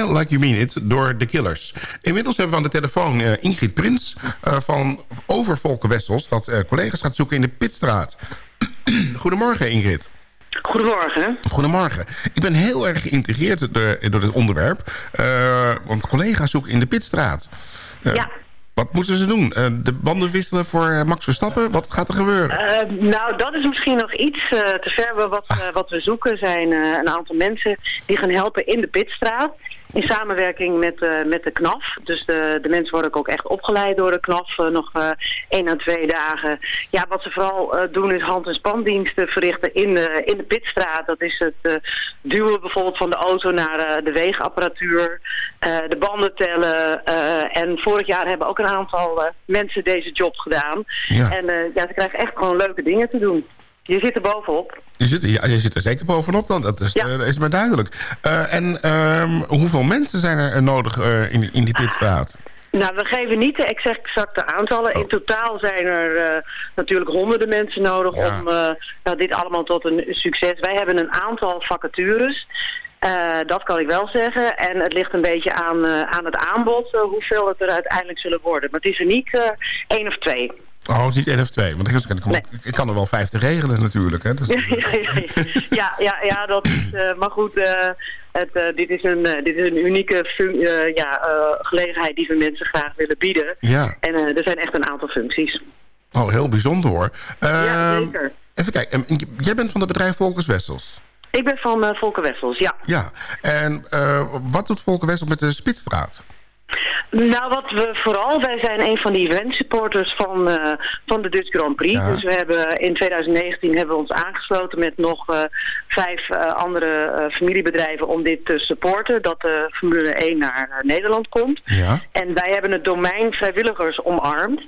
Smile Like You Mean It door The Killers. Inmiddels hebben we aan de telefoon uh, Ingrid Prins uh, van Overvolken Wessels... dat uh, collega's gaat zoeken in de Pitstraat. Goedemorgen Ingrid. Goedemorgen. Goedemorgen. Ik ben heel erg geïntegreerd door, dit onderwerp. Want collega's zoeken in de Pitstraat. Ja. Wat moeten ze doen? Uh, de banden wisselen voor Max Verstappen? Wat gaat er gebeuren? nou, dat is misschien nog iets te ver. Wat, ah. wat we zoeken zijn een aantal mensen die gaan helpen in de Pitstraat in samenwerking met, uh, met de KNAF. Dus de, de mensen worden ook echt opgeleid door de KNAF. Uh, nog uh, één à twee dagen. Ja, wat ze vooral doen is hand- en spandiensten verrichten in de, in de pitstraat. Dat is het duwen bijvoorbeeld van de auto naar de weegapparatuur. de banden tellen. en vorig jaar hebben ook een aantal mensen deze job gedaan. Ja. En ja, ze krijgen echt gewoon leuke dingen te doen. Je zit er bovenop. Je zit, ja, je zit er zeker bovenop dan, dat is, ja. uh, is maar duidelijk. Uh, en um, hoeveel mensen zijn er nodig uh, in, in die pitstraat? Nou, we geven niet de exacte aantallen. In oh. totaal zijn er natuurlijk honderden mensen nodig ja. om nou, dit allemaal tot een succes. Wij hebben een aantal vacatures. dat kan ik wel zeggen. En het ligt een beetje aan, aan het aanbod, hoeveel het er uiteindelijk zullen worden. Maar het is er niet één of twee. Oh, het is niet één of twee. Want ik, nee. ik kan er wel vijftig regelen natuurlijk. Hè? Dus... ja, ja, ja, dat is... Uh, maar goed, uh, het, uh, dit, is een, dit is een unieke ja, gelegenheid die we mensen graag willen bieden. Ja. En er zijn echt een aantal functies. Oh, heel bijzonder hoor. ja, ehm, zeker. Even kijken. Jij bent van het bedrijf Volkers Wessels. Ik ben van Volker Wessels, ja. Ja. En wat doet Volker Wessels met de Spitstraat? Nou, wat we vooral, wij zijn een van die eventsupporters van, uh, van de Dutch Grand Prix. Dus we hebben in 2019 hebben we ons aangesloten met nog uh, vijf uh, andere familiebedrijven om dit te supporten. Dat de Formule 1 naar Nederland komt. Ja. En wij hebben het domein vrijwilligers omarmd.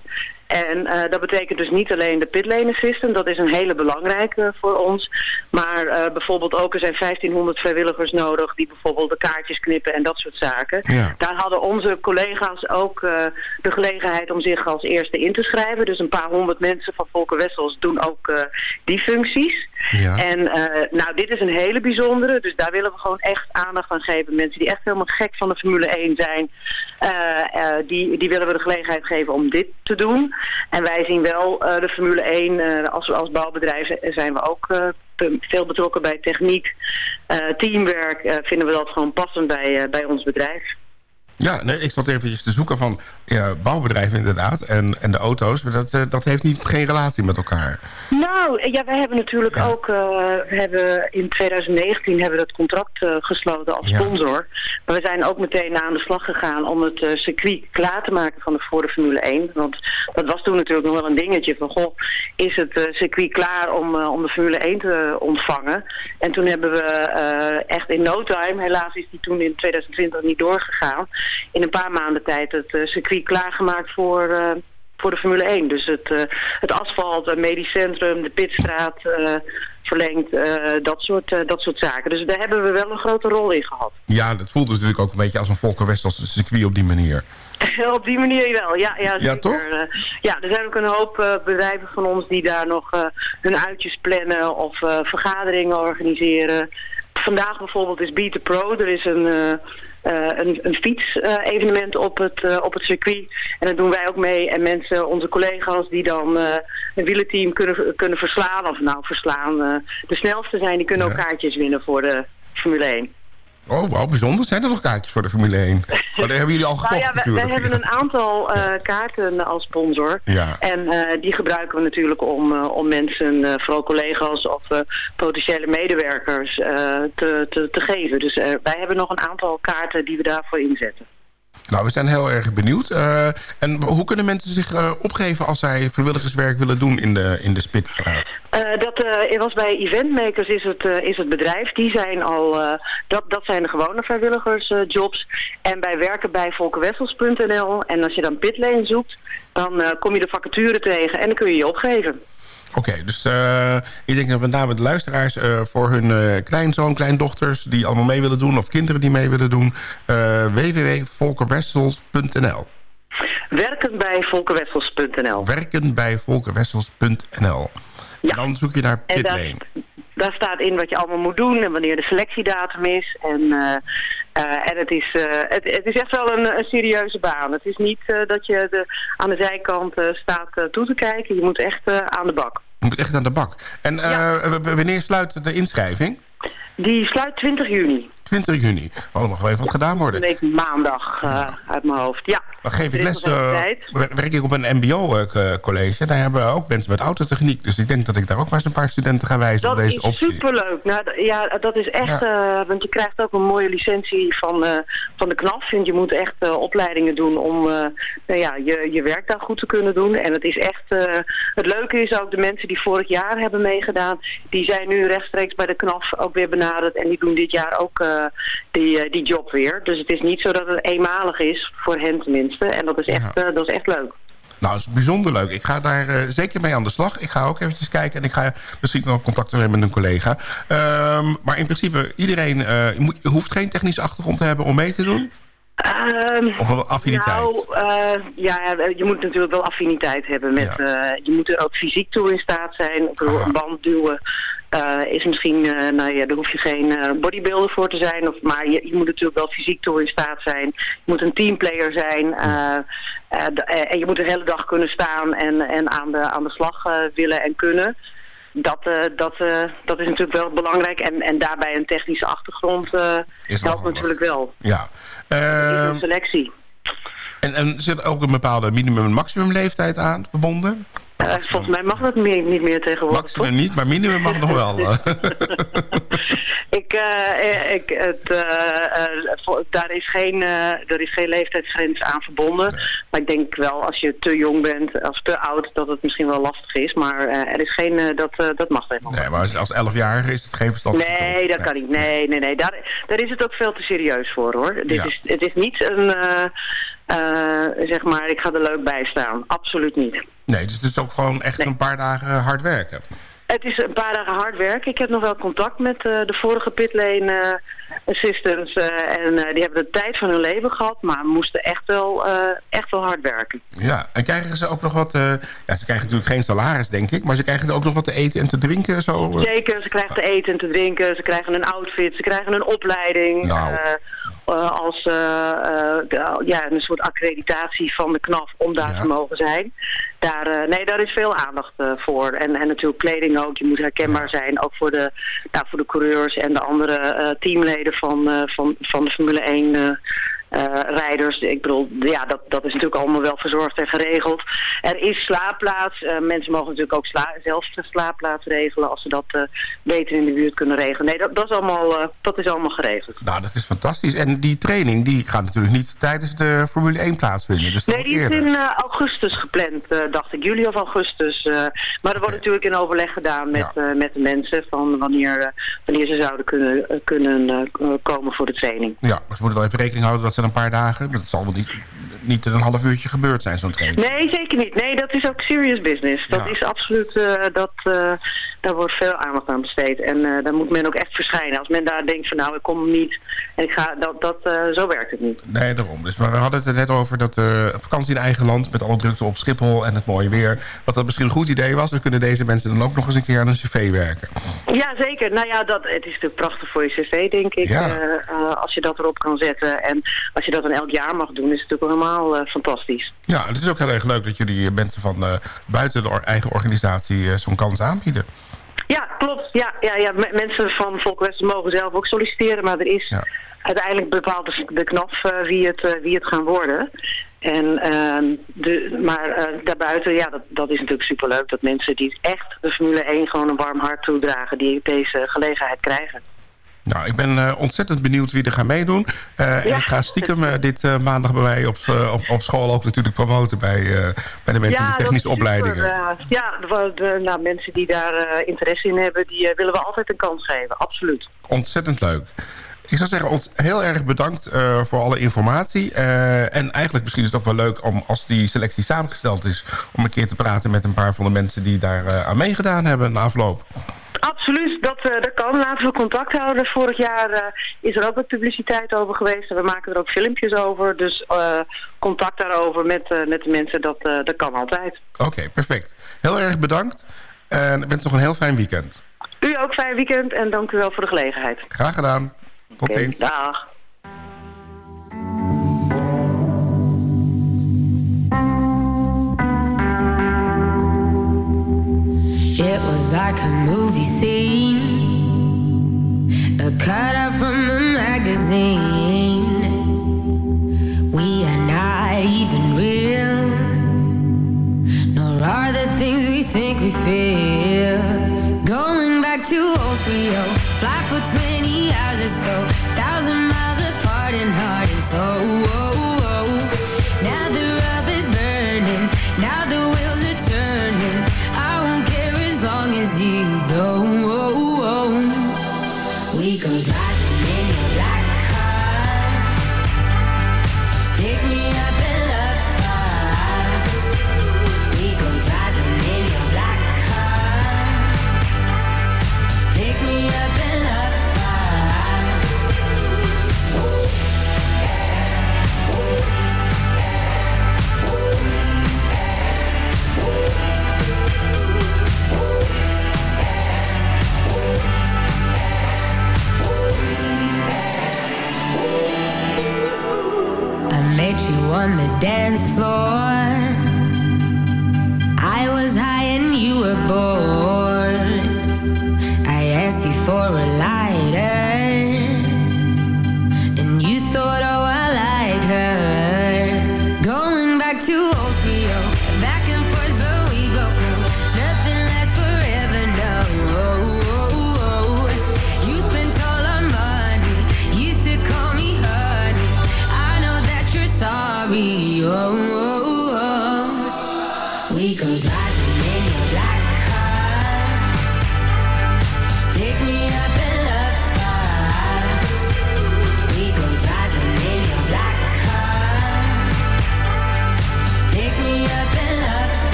En uh, dat betekent dus niet alleen de pitlane system, dat is een hele belangrijke voor ons. Maar uh, bijvoorbeeld ook, er zijn 1500 vrijwilligers nodig die bijvoorbeeld de kaartjes knippen en dat soort zaken. Ja. Daar hadden onze collega's ook uh, de gelegenheid om zich als eerste in te schrijven. Dus een paar honderd mensen van Volker Wessels doen ook die functies. Ja. En nou, dit is een hele bijzondere, dus daar willen we gewoon echt aandacht aan geven. Mensen die echt helemaal gek van de Formule 1 zijn, die, die willen we de gelegenheid geven om dit te doen. En wij zien wel de Formule 1, uh, als, als bouwbedrijf zijn we ook veel betrokken bij techniek, teamwerk. vinden we dat gewoon passend bij, bij ons bedrijf. Ja, nee, ik zat eventjes te zoeken van ja, bouwbedrijven inderdaad en, en de auto's. Maar dat, uh, dat heeft niet, geen relatie met elkaar. Nou, ja, wij hebben natuurlijk ja. ook... Uh, we hebben in 2019 hebben we dat contract uh, gesloten als sponsor. Ja. Maar we zijn ook meteen aan de slag gegaan om het circuit klaar te maken van de, voor de Formule 1. Want dat was toen natuurlijk nog wel een dingetje van... Goh, is het circuit klaar om, om de Formule 1 te ontvangen? En toen hebben we echt in no time... Helaas is die toen in 2020 niet doorgegaan in een paar maanden tijd het uh, circuit klaargemaakt voor, uh, voor de Formule 1. Dus het, uh, het asfalt, het medisch centrum, de pitstraat verlengd, dat, soort, dat soort zaken. Dus daar hebben we wel een grote rol in gehad. Ja, dat voelt dus natuurlijk ook een beetje als een Volker Westels circuit op die manier. op die manier wel, ja. Ja, ja toch? ja, er zijn ook een hoop bedrijven van ons die daar nog hun uitjes plannen of vergaderingen organiseren. Vandaag bijvoorbeeld is Beat the Pro. Er is een een, een fietsevenement op, het, uh, op het circuit. En dat doen wij ook mee. En mensen, onze collega's die dan uh, een wielerteam kunnen, kunnen verslaan, of nou verslaan, de snelste zijn, die kunnen ook kaartjes winnen voor de Formule 1. Oh, wauw, bijzonder. Zijn er nog kaartjes voor de Formule 1? Maar die hebben jullie al gekocht nou ja. We, hebben een aantal uh, kaarten als sponsor. Ja. En uh, die gebruiken we natuurlijk om, uh, om mensen, vooral collega's of potentiële medewerkers, te, te, te geven. Dus wij hebben nog een aantal kaarten die we daarvoor inzetten. Nou, we zijn heel erg benieuwd. Uh, en hoe kunnen mensen zich uh, opgeven als zij vrijwilligerswerk willen doen in de, in de Spitstraat? Uh, dat was bij Eventmakers is het, is het bedrijf. Die zijn al, dat, dat zijn de gewone vrijwilligersjobs. en bij werken bij volkerwessels.nl. En als je dan pitlane zoekt, dan kom je de vacature tegen en dan kun je je opgeven. Oké, dus uh, ik denk dat met name de luisteraars uh, voor hun uh, kleinzoon, kleindochters... die allemaal mee willen doen of kinderen die mee willen doen... www.volkerwessels.nl Werken bij volkerwessels.nl Werken bij volkerwessels.nl ja. Dan zoek je naar Pitlane. Daar, daar, staat in wat je allemaal moet doen en wanneer de selectiedatum is. En, en het, is, het, het, is echt wel een, een, serieuze baan. Het is niet dat je de, aan de zijkant staat toe te kijken. Je moet echt aan de bak. moet echt aan de bak. En wanneer sluit de inschrijving? Die sluit 20 juni. 20 juni. Oh, er mag wel even wat gedaan worden. Week maandag uh, uit mijn hoofd, ja. Dan geef ik les, uh, werk ik op een mbo-college. Daar hebben we ook mensen met autotechniek. Dus ik denk dat ik daar ook maar eens een paar studenten ga wijzen dat op deze optie. Dat is superleuk. Nou, ja, dat is echt... Uh, want je krijgt ook een mooie licentie van, van de KNAF. En je moet echt opleidingen doen om nou ja, je, je werk daar goed te kunnen doen. En het is echt... het leuke is ook de mensen die vorig jaar hebben meegedaan... die zijn nu rechtstreeks bij de KNAF ook weer benaderd. En die doen dit jaar ook die, die job weer. Dus het is niet zo dat het eenmalig is, voor hen tenminste. En dat is echt, ja. dat is echt leuk. Nou, dat is bijzonder leuk. Ik ga daar uh, zeker mee aan de slag. Ik ga ook eventjes kijken en ik ga misschien wel contact hebben met een collega. Um, maar in principe, iedereen uh, hoeft geen technische achtergrond te hebben om mee te doen? Um, of een affiniteit? Nou, uh, ja, je moet natuurlijk wel affiniteit hebben. Met, ja. je moet er ook fysiek toe in staat zijn. Ik bedoel, een band duwen uh, is misschien, uh, nou ja, daar hoef je geen uh, bodybuilder voor te zijn. Of, maar je, je, moet natuurlijk wel fysiek toe in staat zijn. Je moet een teamplayer zijn. en je moet de hele dag kunnen staan en, en aan, de, aan de slag willen en kunnen. Dat, dat, dat is natuurlijk wel belangrijk. En, en daarbij een technische achtergrond helpt natuurlijk wel. Ja. een selectie. En, en zit ook een bepaalde minimum- en maximumleeftijd aan verbonden? Uh, volgens mij mag dat meer, niet meer tegenwoordig. Maximum niet, maar minimum mag nog wel. ik, uh, ik, het, uh, daar, is geen, er is geen leeftijdsgrens aan verbonden. Maar ik denk wel als je te jong bent, als te oud, dat het misschien wel lastig is. Maar er is geen, dat, dat mag helemaal Nee, maar als, als 11-jarige is het geen verstand. Nee, dat kan niet. Nee, nee, nee. Daar, daar is het ook veel te serieus voor hoor. Dit ja. is, het is niet een, zeg maar, ik ga er leuk bij staan. Absoluut niet. Nee, dus het is ook gewoon echt een paar dagen hard werken. Het is een paar dagen hard werken. Ik heb nog wel contact met uh, de vorige pitlane uh, assistants. Uh, en die hebben de tijd van hun leven gehad, maar moesten echt wel, echt wel hard werken. Ja, en krijgen ze ook nog wat... ja, ze krijgen natuurlijk geen salaris, denk ik. Maar ze krijgen er ook nog wat te eten en te drinken? Zo, Zeker, ze krijgen te eten en te drinken. Ze krijgen een outfit, ze krijgen een opleiding. Nou. als ja, een soort accreditatie van de KNAF om daar ja. te mogen zijn daar, nee, daar is veel aandacht voor. En, en natuurlijk kleding ook. Je moet herkenbaar zijn. Ook voor de, nou, voor de coureurs en de andere uh, van, van, van de Formule 1 uh, rijders. Ik bedoel, ja, dat, dat is natuurlijk allemaal wel verzorgd en geregeld. Er is slaapplaats. Uh, mensen mogen natuurlijk ook sla zelf de slaapplaats regelen als ze dat uh, beter in de buurt kunnen regelen. Nee, dat, dat, is allemaal, dat is allemaal geregeld. Nou, dat is fantastisch. En die training die gaat natuurlijk niet tijdens de Formule 1 plaatsvinden. Dus nee, die is in augustus gepland, dacht ik. Juli of augustus. maar er wordt okay. natuurlijk in overleg gedaan met, ja. met de mensen van wanneer, wanneer ze zouden kunnen, kunnen komen voor de training. Ja, maar ze moeten wel even rekening houden dat ze een paar dagen. Dat zal wel niet, niet in een half uurtje gebeurd zijn, zo'n training. Nee, zeker niet. Nee, dat is ook serious business. Dat ja. is absoluut, uh, dat, uh, daar wordt veel aandacht aan besteed. En uh, daar moet men ook echt verschijnen. Als men daar denkt van nou, ik kom niet en ik ga, dat, dat, zo werkt het niet. Nee, daarom. Dus, maar we hadden het er net over dat vakantie in eigen land met alle drukte op Schiphol en het mooie weer, wat dat misschien een goed idee was. Dan kunnen deze mensen dan ook nog eens een keer aan een cv werken. Ja, zeker. Nou ja, dat, het is natuurlijk prachtig voor je cv, denk ik. Ja. als je dat erop kan zetten. En als je dat dan elk jaar mag doen, is het natuurlijk helemaal uh, fantastisch. Ja, het is ook heel erg leuk dat jullie mensen van uh, buiten de or eigen organisatie zo'n kans aanbieden. Ja, klopt. Ja, ja, ja. mensen van Volkwest mogen zelf ook solliciteren, maar er is ja. uiteindelijk bepaald de, de knap wie, het, wie het gaan worden. En, uh, de, maar uh, daarbuiten, ja, dat, dat is natuurlijk superleuk dat mensen die echt de Formule 1 gewoon een warm hart toedragen, die deze gelegenheid krijgen. Nou, ik ben uh, ontzettend benieuwd wie er gaat meedoen. Uh, ja. En ik ga stiekem uh, dit maandag bij mij op, op, op, school ook natuurlijk promoten... bij, bij de mensen ja, in de technische opleidingen. ja, de, de, nou, mensen die daar interesse in hebben... die willen we altijd een kans geven, absoluut. Ontzettend leuk. Ik zou zeggen, ons heel erg bedankt uh, voor alle informatie. Uh, en eigenlijk misschien is het ook wel leuk om als die selectie samengesteld is... om een keer te praten met een paar van de mensen die daar uh, aan meegedaan hebben na afloop. Absoluut, dat, dat kan. Laten we contact houden. Vorig jaar is er ook wat publiciteit over geweest. En we maken er ook filmpjes over. Dus contact daarover met, met de mensen, dat, dat kan altijd. Oké, okay, perfect. Heel erg bedankt. En wens nog een heel fijn weekend. U ook fijn weekend en dank u wel voor de gelegenheid. Graag gedaan. Tot okay, ziens. Dag. It was like a movie scene, a cutout from a magazine. We are not even real, nor are the things we think we feel.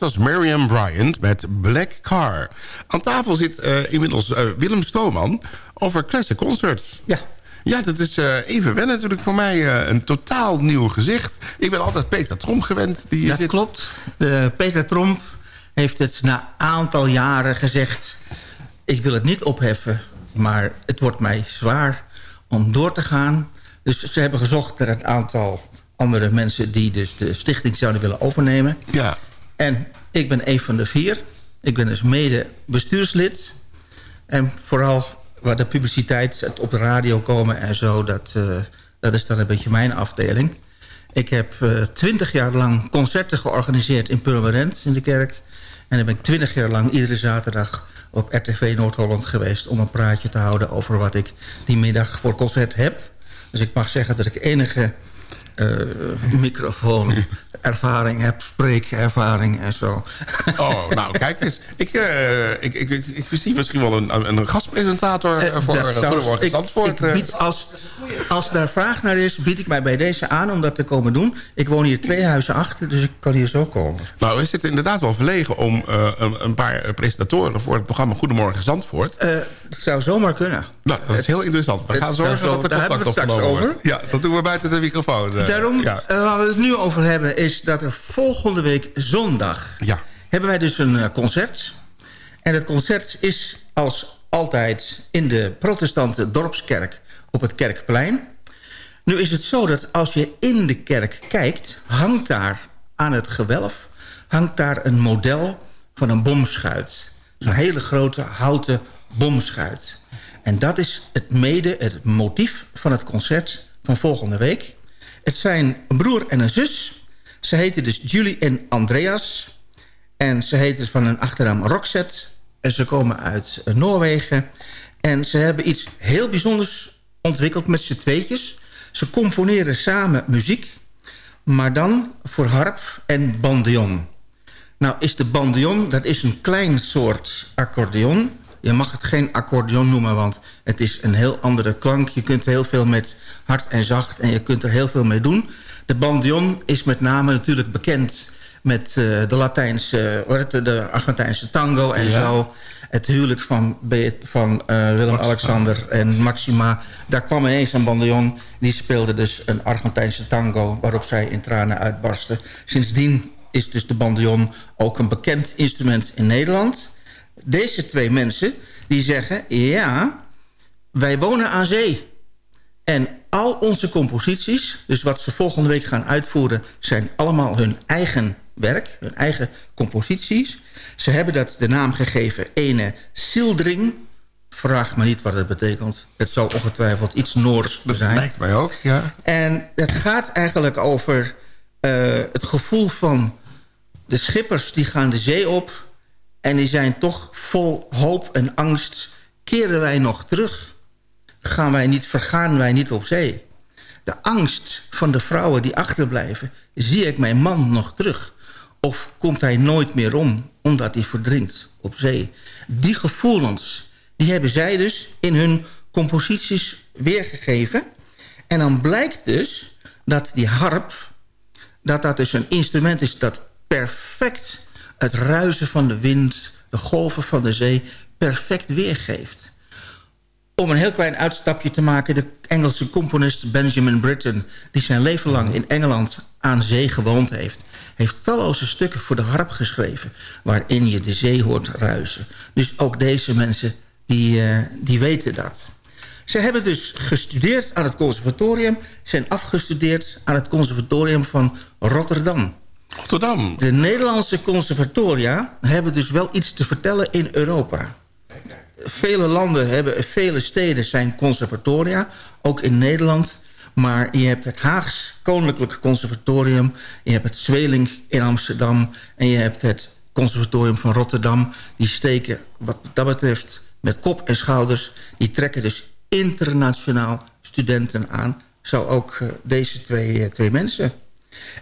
Was Miriam Bryant met Black Car. Aan tafel zit eh, inmiddels eh, Willem Stooman over Classic Concerts. Ja. Ja, dat is eh, even wennen natuurlijk voor mij. een totaal nieuw gezicht. Ik ben altijd Peter Trom gewend. Die Dat zit... klopt. Peter Tromp heeft het na aantal jaren gezegd... ik wil het niet opheffen, maar het wordt mij zwaar om door te gaan. Dus ze hebben gezocht naar een aantal andere mensen... die dus de stichting zouden willen overnemen. Ja. En ik ben een van de vier. Ik ben dus mede bestuurslid. En vooral waar de publiciteit, het op de radio komen en zo... dat, eh, dat is dan een beetje mijn afdeling. Ik heb twintig jaar lang concerten georganiseerd in Purmerend in de kerk. En dan ben ik twintig jaar lang iedere zaterdag op RTV Noord-Holland geweest... om een praatje te houden over wat ik die middag voor concert heb. Dus ik mag zeggen dat ik enige eh, microfoon ervaring heb, spreekervaring en zo. Oh, nou kijk eens. Ik, eh, ik, ik, ik, ik zie misschien wel een, een, een gastpresentator eh, voor Dat uh, zou- Goedemorgen ik, Zandvoort. ik eh. bied als, als daar vraag naar is, bied ik mij bij deze aan om dat te komen doen. Ik woon hier twee huizen achter, dus ik kan hier zo komen. Nou, we zitten inderdaad wel verlegen om eh, een, een paar eh, presentatoren... voor het programma Goedemorgen Zandvoort. Eh, het zou zomaar kunnen. Nou, dat is heel interessant. We het gaan zorgen zo- dat er contact het opgenomen wordt. Ja, dat doen we buiten de microfoon. Daarom, Ja. eh, waar we het nu over hebben, is dat er volgende week zondag... Ja. hebben wij dus een eh, concert. En het concert is als altijd in de protestante dorpskerk op het Kerkplein. Nu is het zo dat als je in de kerk kijkt... hangt daar aan het gewelf hangt daar een model van een bomschuit. Zo'n hele grote houten bomschuit. En dat is het mede het motief van het concert van volgende week. Het zijn een broer en een zus. Ze heten dus Julie en Andreas. En ze heten van een achternaam Roxette. En ze komen uit Noorwegen. En ze hebben iets heel bijzonders ontwikkeld met z'n tweetjes. Ze componeren samen muziek. Maar dan voor harp en bandeon. Nou is de bandeon, dat is een klein soort accordeon. Je mag het geen accordeon noemen, want het is een heel andere klank. Je kunt heel veel met hard en zacht en je kunt er heel veel mee doen. De bandeon is met name natuurlijk bekend met uh, de Latijnse, uh, de Argentijnse tango en zo. Het huwelijk van, van uh, Willem-Alexander en Maxima. Daar kwam ineens een bandeon. Die speelde dus een Argentijnse tango waarop zij in tranen uitbarsten. Sindsdien is dus de bandeon ook een bekend instrument in Nederland. Deze twee mensen die zeggen... ja, wij wonen aan zee. En al onze composities, dus wat ze volgende week gaan uitvoeren... zijn allemaal hun eigen werk, hun eigen composities. Ze hebben dat de naam gegeven Ene Sildring. Vraag me niet wat het betekent. Het zal ongetwijfeld iets Noors zijn. Dat lijkt mij ook, ja. En het gaat eigenlijk over uh, het gevoel van de schippers die gaan de zee op... en die zijn toch vol hoop en angst. Keren wij nog terug? Gaan wij niet, vergaan wij niet op zee? De angst van de vrouwen die achterblijven... zie ik mijn man nog terug? Of komt hij nooit meer om, omdat hij verdrinkt op zee? Die gevoelens, die hebben zij dus in hun composities weergegeven. En dan blijkt dus dat die harp... dat dat dus een instrument is dat perfect het ruisen van de wind, de golven van de zee, perfect weergeeft. Om een heel klein uitstapje te maken... de Engelse componist Benjamin Britten... die zijn leven lang in Engeland aan zee gewoond heeft... heeft talloze stukken voor de harp geschreven... waarin je de zee hoort ruisen. Dus ook deze mensen, die, uh, die weten dat. Ze hebben dus gestudeerd aan het conservatorium... zijn afgestudeerd aan het conservatorium van Rotterdam... Rotterdam. De Nederlandse conservatoria hebben dus wel iets te vertellen in Europa. Vele landen hebben, vele steden zijn conservatoria, ook in Nederland. Maar je hebt het Haags Koninklijk Conservatorium... je hebt het Zweling in Amsterdam... en je hebt het Conservatorium van Rotterdam. Die steken wat dat betreft met kop en schouders. Die trekken dus internationaal studenten aan. Zo ook uh, deze twee, uh, twee mensen.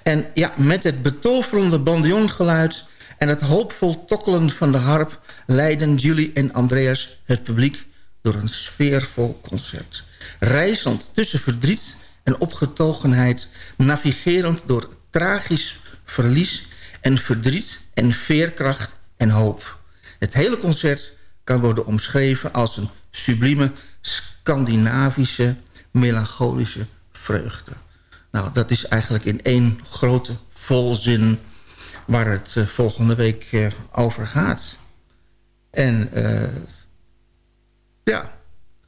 En ja, met het betoverende bandiongeluid en het hoopvol tokkelen van de harp... leiden Julie en Andreas het publiek door een sfeervol concert. Reizend tussen verdriet en opgetogenheid... navigerend door tragisch verlies en verdriet en veerkracht en hoop. Het hele concert kan worden omschreven als een sublieme Scandinavische melancholische vreugde. Nou, dat is eigenlijk in één grote volzin waar het uh, volgende week uh, over gaat. En uh, ja,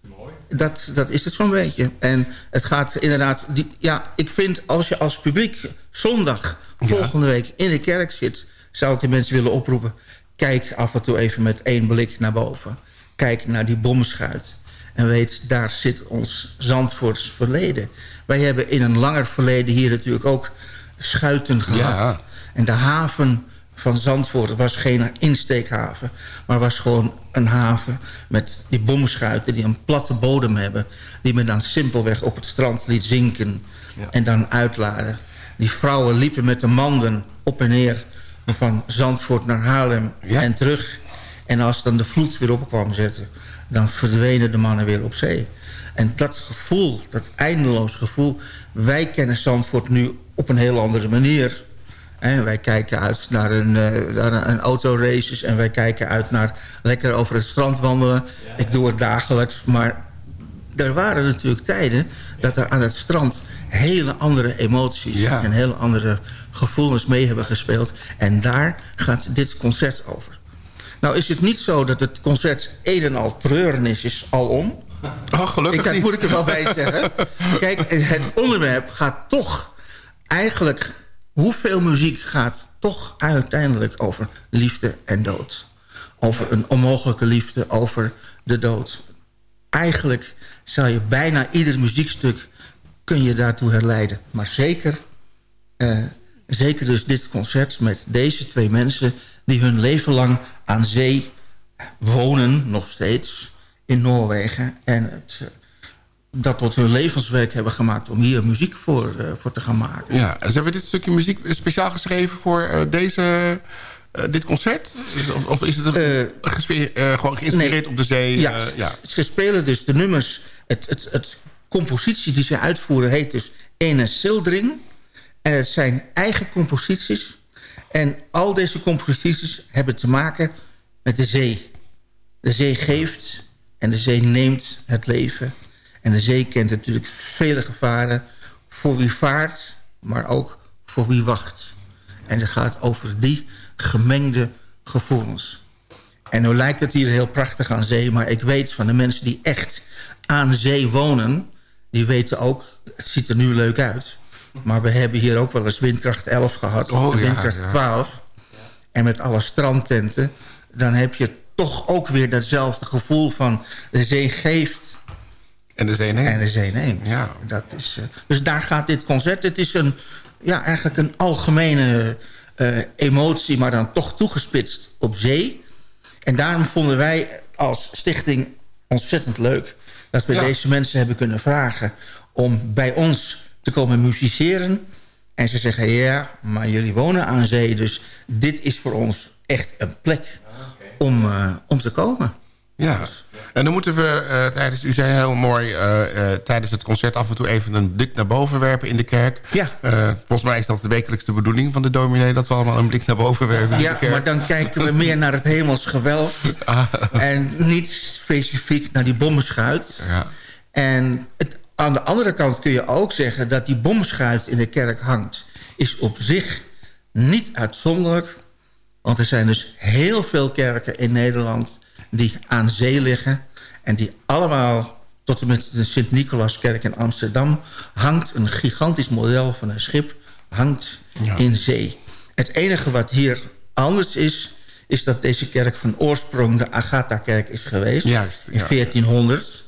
Mooi. Dat, dat is het zo'n beetje. En het gaat inderdaad... Die, ja, ik vind als je als publiek zondag volgende ja. week in de kerk zit... zou ik de mensen willen oproepen... kijk af en toe even met één blik naar boven. Kijk naar die bomschuit. En weet, daar zit ons Zandvoorts verleden. Wij hebben in een langer verleden hier natuurlijk ook schuiten gehad. Ja. En de haven van Zandvoort was geen insteekhaven... maar was gewoon een haven met die bomschuiten... die een platte bodem hebben... die men dan simpelweg op het strand liet zinken ja. en dan uitladen. Die vrouwen liepen met de manden op en neer... van Zandvoort naar Haarlem ja. en terug. En als dan de vloed weer opkwam zetten... dan verdwenen de mannen weer op zee. En dat gevoel, dat eindeloos gevoel... wij kennen Zandvoort nu op een heel andere manier. En wij kijken uit naar een, uh, naar een autoraces... en wij kijken uit naar lekker over het strand wandelen. Ik doe het dagelijks, maar er waren natuurlijk tijden... dat er aan het strand hele andere emoties... en hele andere gevoelens mee hebben gespeeld. En daar gaat dit concert over. Nou is het niet zo dat het concert een en al treurnis is alom. Oh, gelukkig ik, niet. moet ik er wel bij zeggen. Kijk, het onderwerp gaat toch eigenlijk... hoeveel muziek gaat toch uiteindelijk over liefde en dood. Over een onmogelijke liefde, over de dood. Eigenlijk zou je bijna ieder muziekstuk kun je daartoe herleiden. Maar zeker, eh, zeker dus dit concert met deze twee mensen... die hun leven lang aan zee wonen, nog steeds, in Noorwegen. En het, eh, dat tot hun levenswerk hebben gemaakt om hier muziek voor, uh, voor te gaan maken. Ja, ze hebben dit stukje muziek speciaal geschreven voor uh, deze... Uh, dit concert? Of, of is het gewoon geïnspireerd nee, op de zee? Ja, ja, ze spelen dus de nummers... Het, het, het compositie die ze uitvoeren heet dus Ene Sildring. En het zijn eigen composities. En al deze composities hebben te maken met de zee. De zee geeft en de zee neemt het leven. En de zee kent natuurlijk vele gevaren voor wie vaart, maar ook voor wie wacht. En het gaat over die gemengde gevoelens. En nu lijkt het hier heel prachtig aan zee... maar ik weet van de mensen die echt aan zee wonen... die weten ook, het ziet er nu leuk uit... maar we hebben hier ook wel eens windkracht 11 gehad... Oh, ja, windkracht ja. 12. En met alle strandtenten... dan heb je toch ook weer datzelfde gevoel van... de zee geeft En de zee neemt. en de zee neemt. Ja. Dat is, eh, dus daar gaat dit concert. Het is een, ja, eigenlijk een algemene eh, emotie... maar dan toch toegespitst op zee. En daarom vonden wij als stichting ontzettend leuk... dat we Ja. deze mensen hebben kunnen vragen... om bij ons te komen musiceren. En ze zeggen, ja, maar jullie wonen aan zee... dus dit is voor ons echt een plek om, eh, om te komen. Ja, en dan moeten we eh, tijdens... U zei heel mooi eh, tijdens het concert af en toe even een blik naar boven werpen in de kerk. Ja. Volgens mij is dat de wekelijkste bedoeling van de dominee... dat we allemaal een blik naar boven werpen in Ja, de kerk. maar dan kijken we meer naar het hemels gewelf. En niet specifiek naar die bommenschuit. Ja. En het, aan de andere kant kun je ook zeggen... dat die bommenschuit in de kerk hangt... is op zich niet uitzonderlijk. Want er zijn dus heel veel kerken in Nederland... die aan zee liggen. En die allemaal tot en met de Sint-Nicolaaskerk in Amsterdam... hangt een gigantisch model van een schip hangt Ja. in zee. Het enige wat hier anders is... is dat deze kerk van oorsprong de Agatha-kerk is geweest. Juist, in ja. 1400.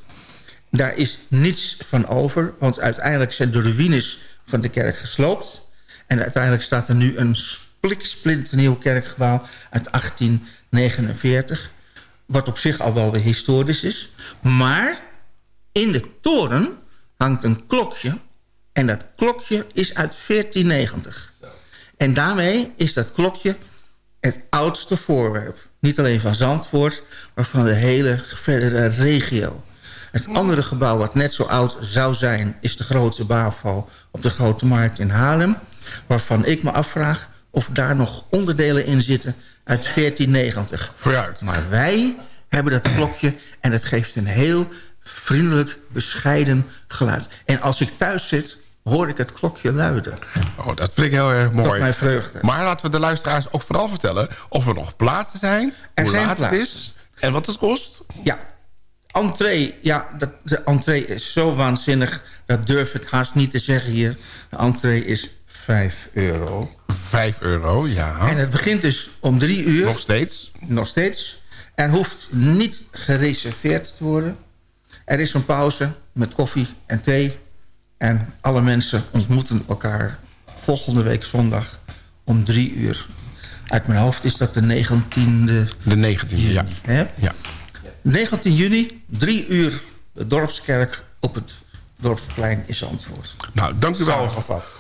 Daar is niets van over. Want uiteindelijk zijn de ruïnes van de kerk gesloopt. En uiteindelijk staat er nu een spliksplinternieuw kerkgebouw uit 1849. Wat op zich al wel weer historisch is. Maar in de toren hangt een klokje. En dat klokje is uit 1490. En daarmee is dat klokje het oudste voorwerp. Niet alleen van Zandvoort, maar van de hele verdere regio. Het andere gebouw wat net zo oud zou zijn... is de grote BAVO op de Grote Markt in Haarlem. Waarvan ik me afvraag of daar nog onderdelen in zitten uit 1490. Vooruit. Maar wij hebben dat klokje en het geeft een heel vriendelijk, bescheiden geluid. En als ik thuis zit, hoor ik het klokje luiden. Oh, dat vind ik heel erg mooi. Tot mijn vreugde. Maar laten we de luisteraars ook vooral vertellen... of er nog plaatsen zijn, Er hoe zijn laat het is... en wat het kost. Ja, entree, ja, dat, de entree is zo waanzinnig... dat durf ik haast niet te zeggen hier. De entree is 5 euro. 5 euro, ja. En het begint dus om drie uur. Nog steeds. Nog steeds. Er hoeft niet gereserveerd te worden. Er is een pauze met koffie en thee. En alle mensen ontmoeten elkaar volgende week zondag om drie uur. Uit mijn hoofd is dat de 19e De 19e, ja. Hè? ja. 19 juni, drie uur, de Dorpskerk op het Dorpsplein in Zandvoort. Nou, dank u wel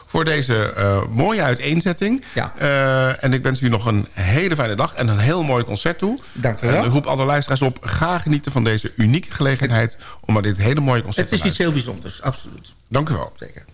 voor deze eh, mooie uiteenzetting. Ja. Eh, en ik wens u nog een hele fijne dag en een heel mooi concert toe. Dank u wel. En ik roep alle luisteraars op, ga genieten van deze unieke gelegenheid... om naar dit hele mooie concert Het te is iets luisteren. heel bijzonders, absoluut. Dank u wel. Zeker.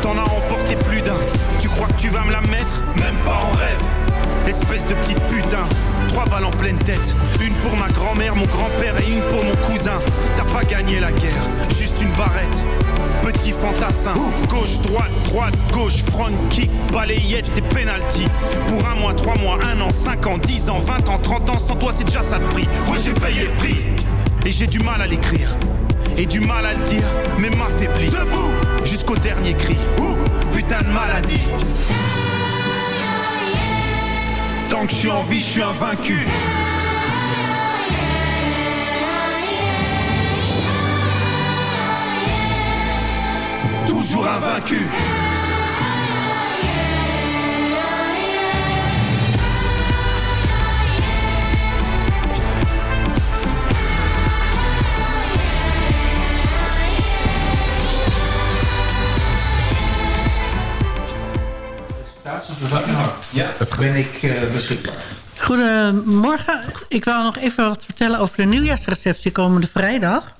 T'en as emporté plus d'un. Tu crois que tu vas me la mettre? Même pas en rêve. Espèce de petite putain. Trois balles en pleine tête. Une pour ma grand-mère, mon grand-père et une pour mon cousin. T'as pas gagné la guerre, juste une barrette. Petit fantassin, gauche, droite, droite, gauche, front kick, balayette, des penalty. Pour un mois, trois mois, un an, cinq ans, dix ans, vingt ans, trente ans, sans toi c'est déjà ça de prix. Oui, j'ai payé le prix. Et j'ai du mal à l'écrire. Et du mal à le dire, mais m'affaiblit. Debout, jusqu'au dernier cri. putain de maladie. Tant que je suis en vie, je suis invaincu. Toujours invaincu. Ja, ben ik uh, beschikbaar. Goedemorgen. Ik wil nog even wat vertellen over de nieuwjaarsreceptie komende vrijdag.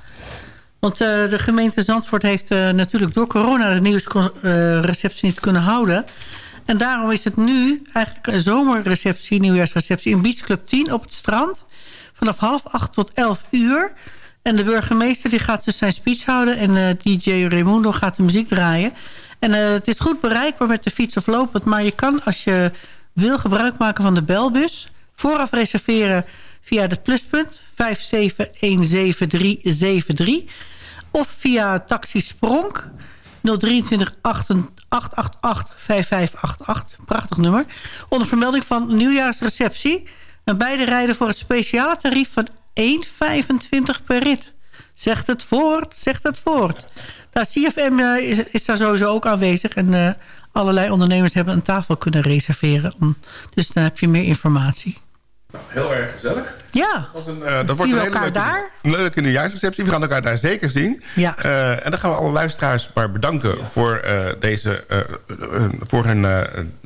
Want uh, de gemeente Zandvoort heeft uh, natuurlijk door corona de nieuwsreceptie niet kunnen houden. En daarom is het nu eigenlijk een zomerreceptie, nieuwjaarsreceptie... in Beach Club 10 op het strand. Vanaf half acht tot elf uur. En de burgemeester die gaat dus zijn speech houden... en DJ Raimundo gaat de muziek draaien. En het is goed bereikbaar met de fiets of lopend... maar je kan als je wil gebruik maken van de belbus... vooraf reserveren via het pluspunt 5717373... of via taxi Spronk 023 888 5588. Prachtig nummer. Onder vermelding van nieuwjaarsreceptie. En beide rijden voor het speciale tarief van 1,25 per rit. Zegt het voort, zegt het voort. Nou, CFM uh, is, is, daar sowieso ook aanwezig. En uh, allerlei ondernemers hebben een tafel kunnen reserveren. Om, dus dan heb je meer informatie. Nou, heel erg gezellig. Ja. Dat, een, uh, dat wordt een hele leuke, daar? Leuke nieuwjaarsreceptie. We gaan elkaar daar zeker zien. Ja. Uh, en dan gaan we alle luisteraars maar bedanken voor, uh, deze, voor hun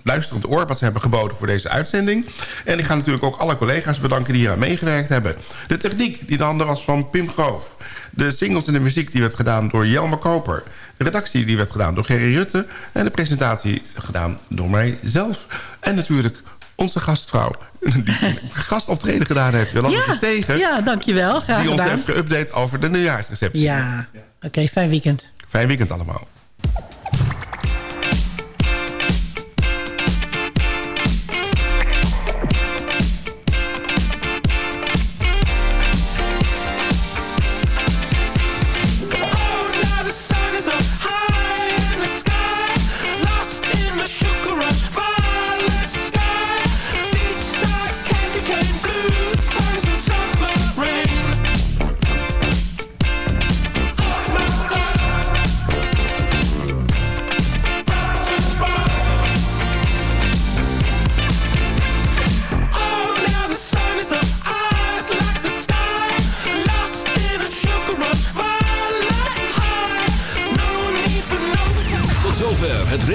luisterend oor... wat ze hebben geboden voor deze uitzending. En ik ga natuurlijk ook alle collega's bedanken die hier aan meegewerkt hebben. De techniek die de handen was van Pim Groof. De singles en de muziek die werd gedaan door Jelmer Koper. De redactie die werd gedaan door Gerry Rutte. En de presentatie gedaan door mijzelf. En natuurlijk onze gastvrouw die gastoptreden gedaan heeft. Jolanda ja, Verstegen. Ja, dankjewel. Graag die ons gedaan. heeft geüpdate over de nieuwjaarsreceptie. Ja, oké. Okay, fijn weekend. Fijn weekend allemaal.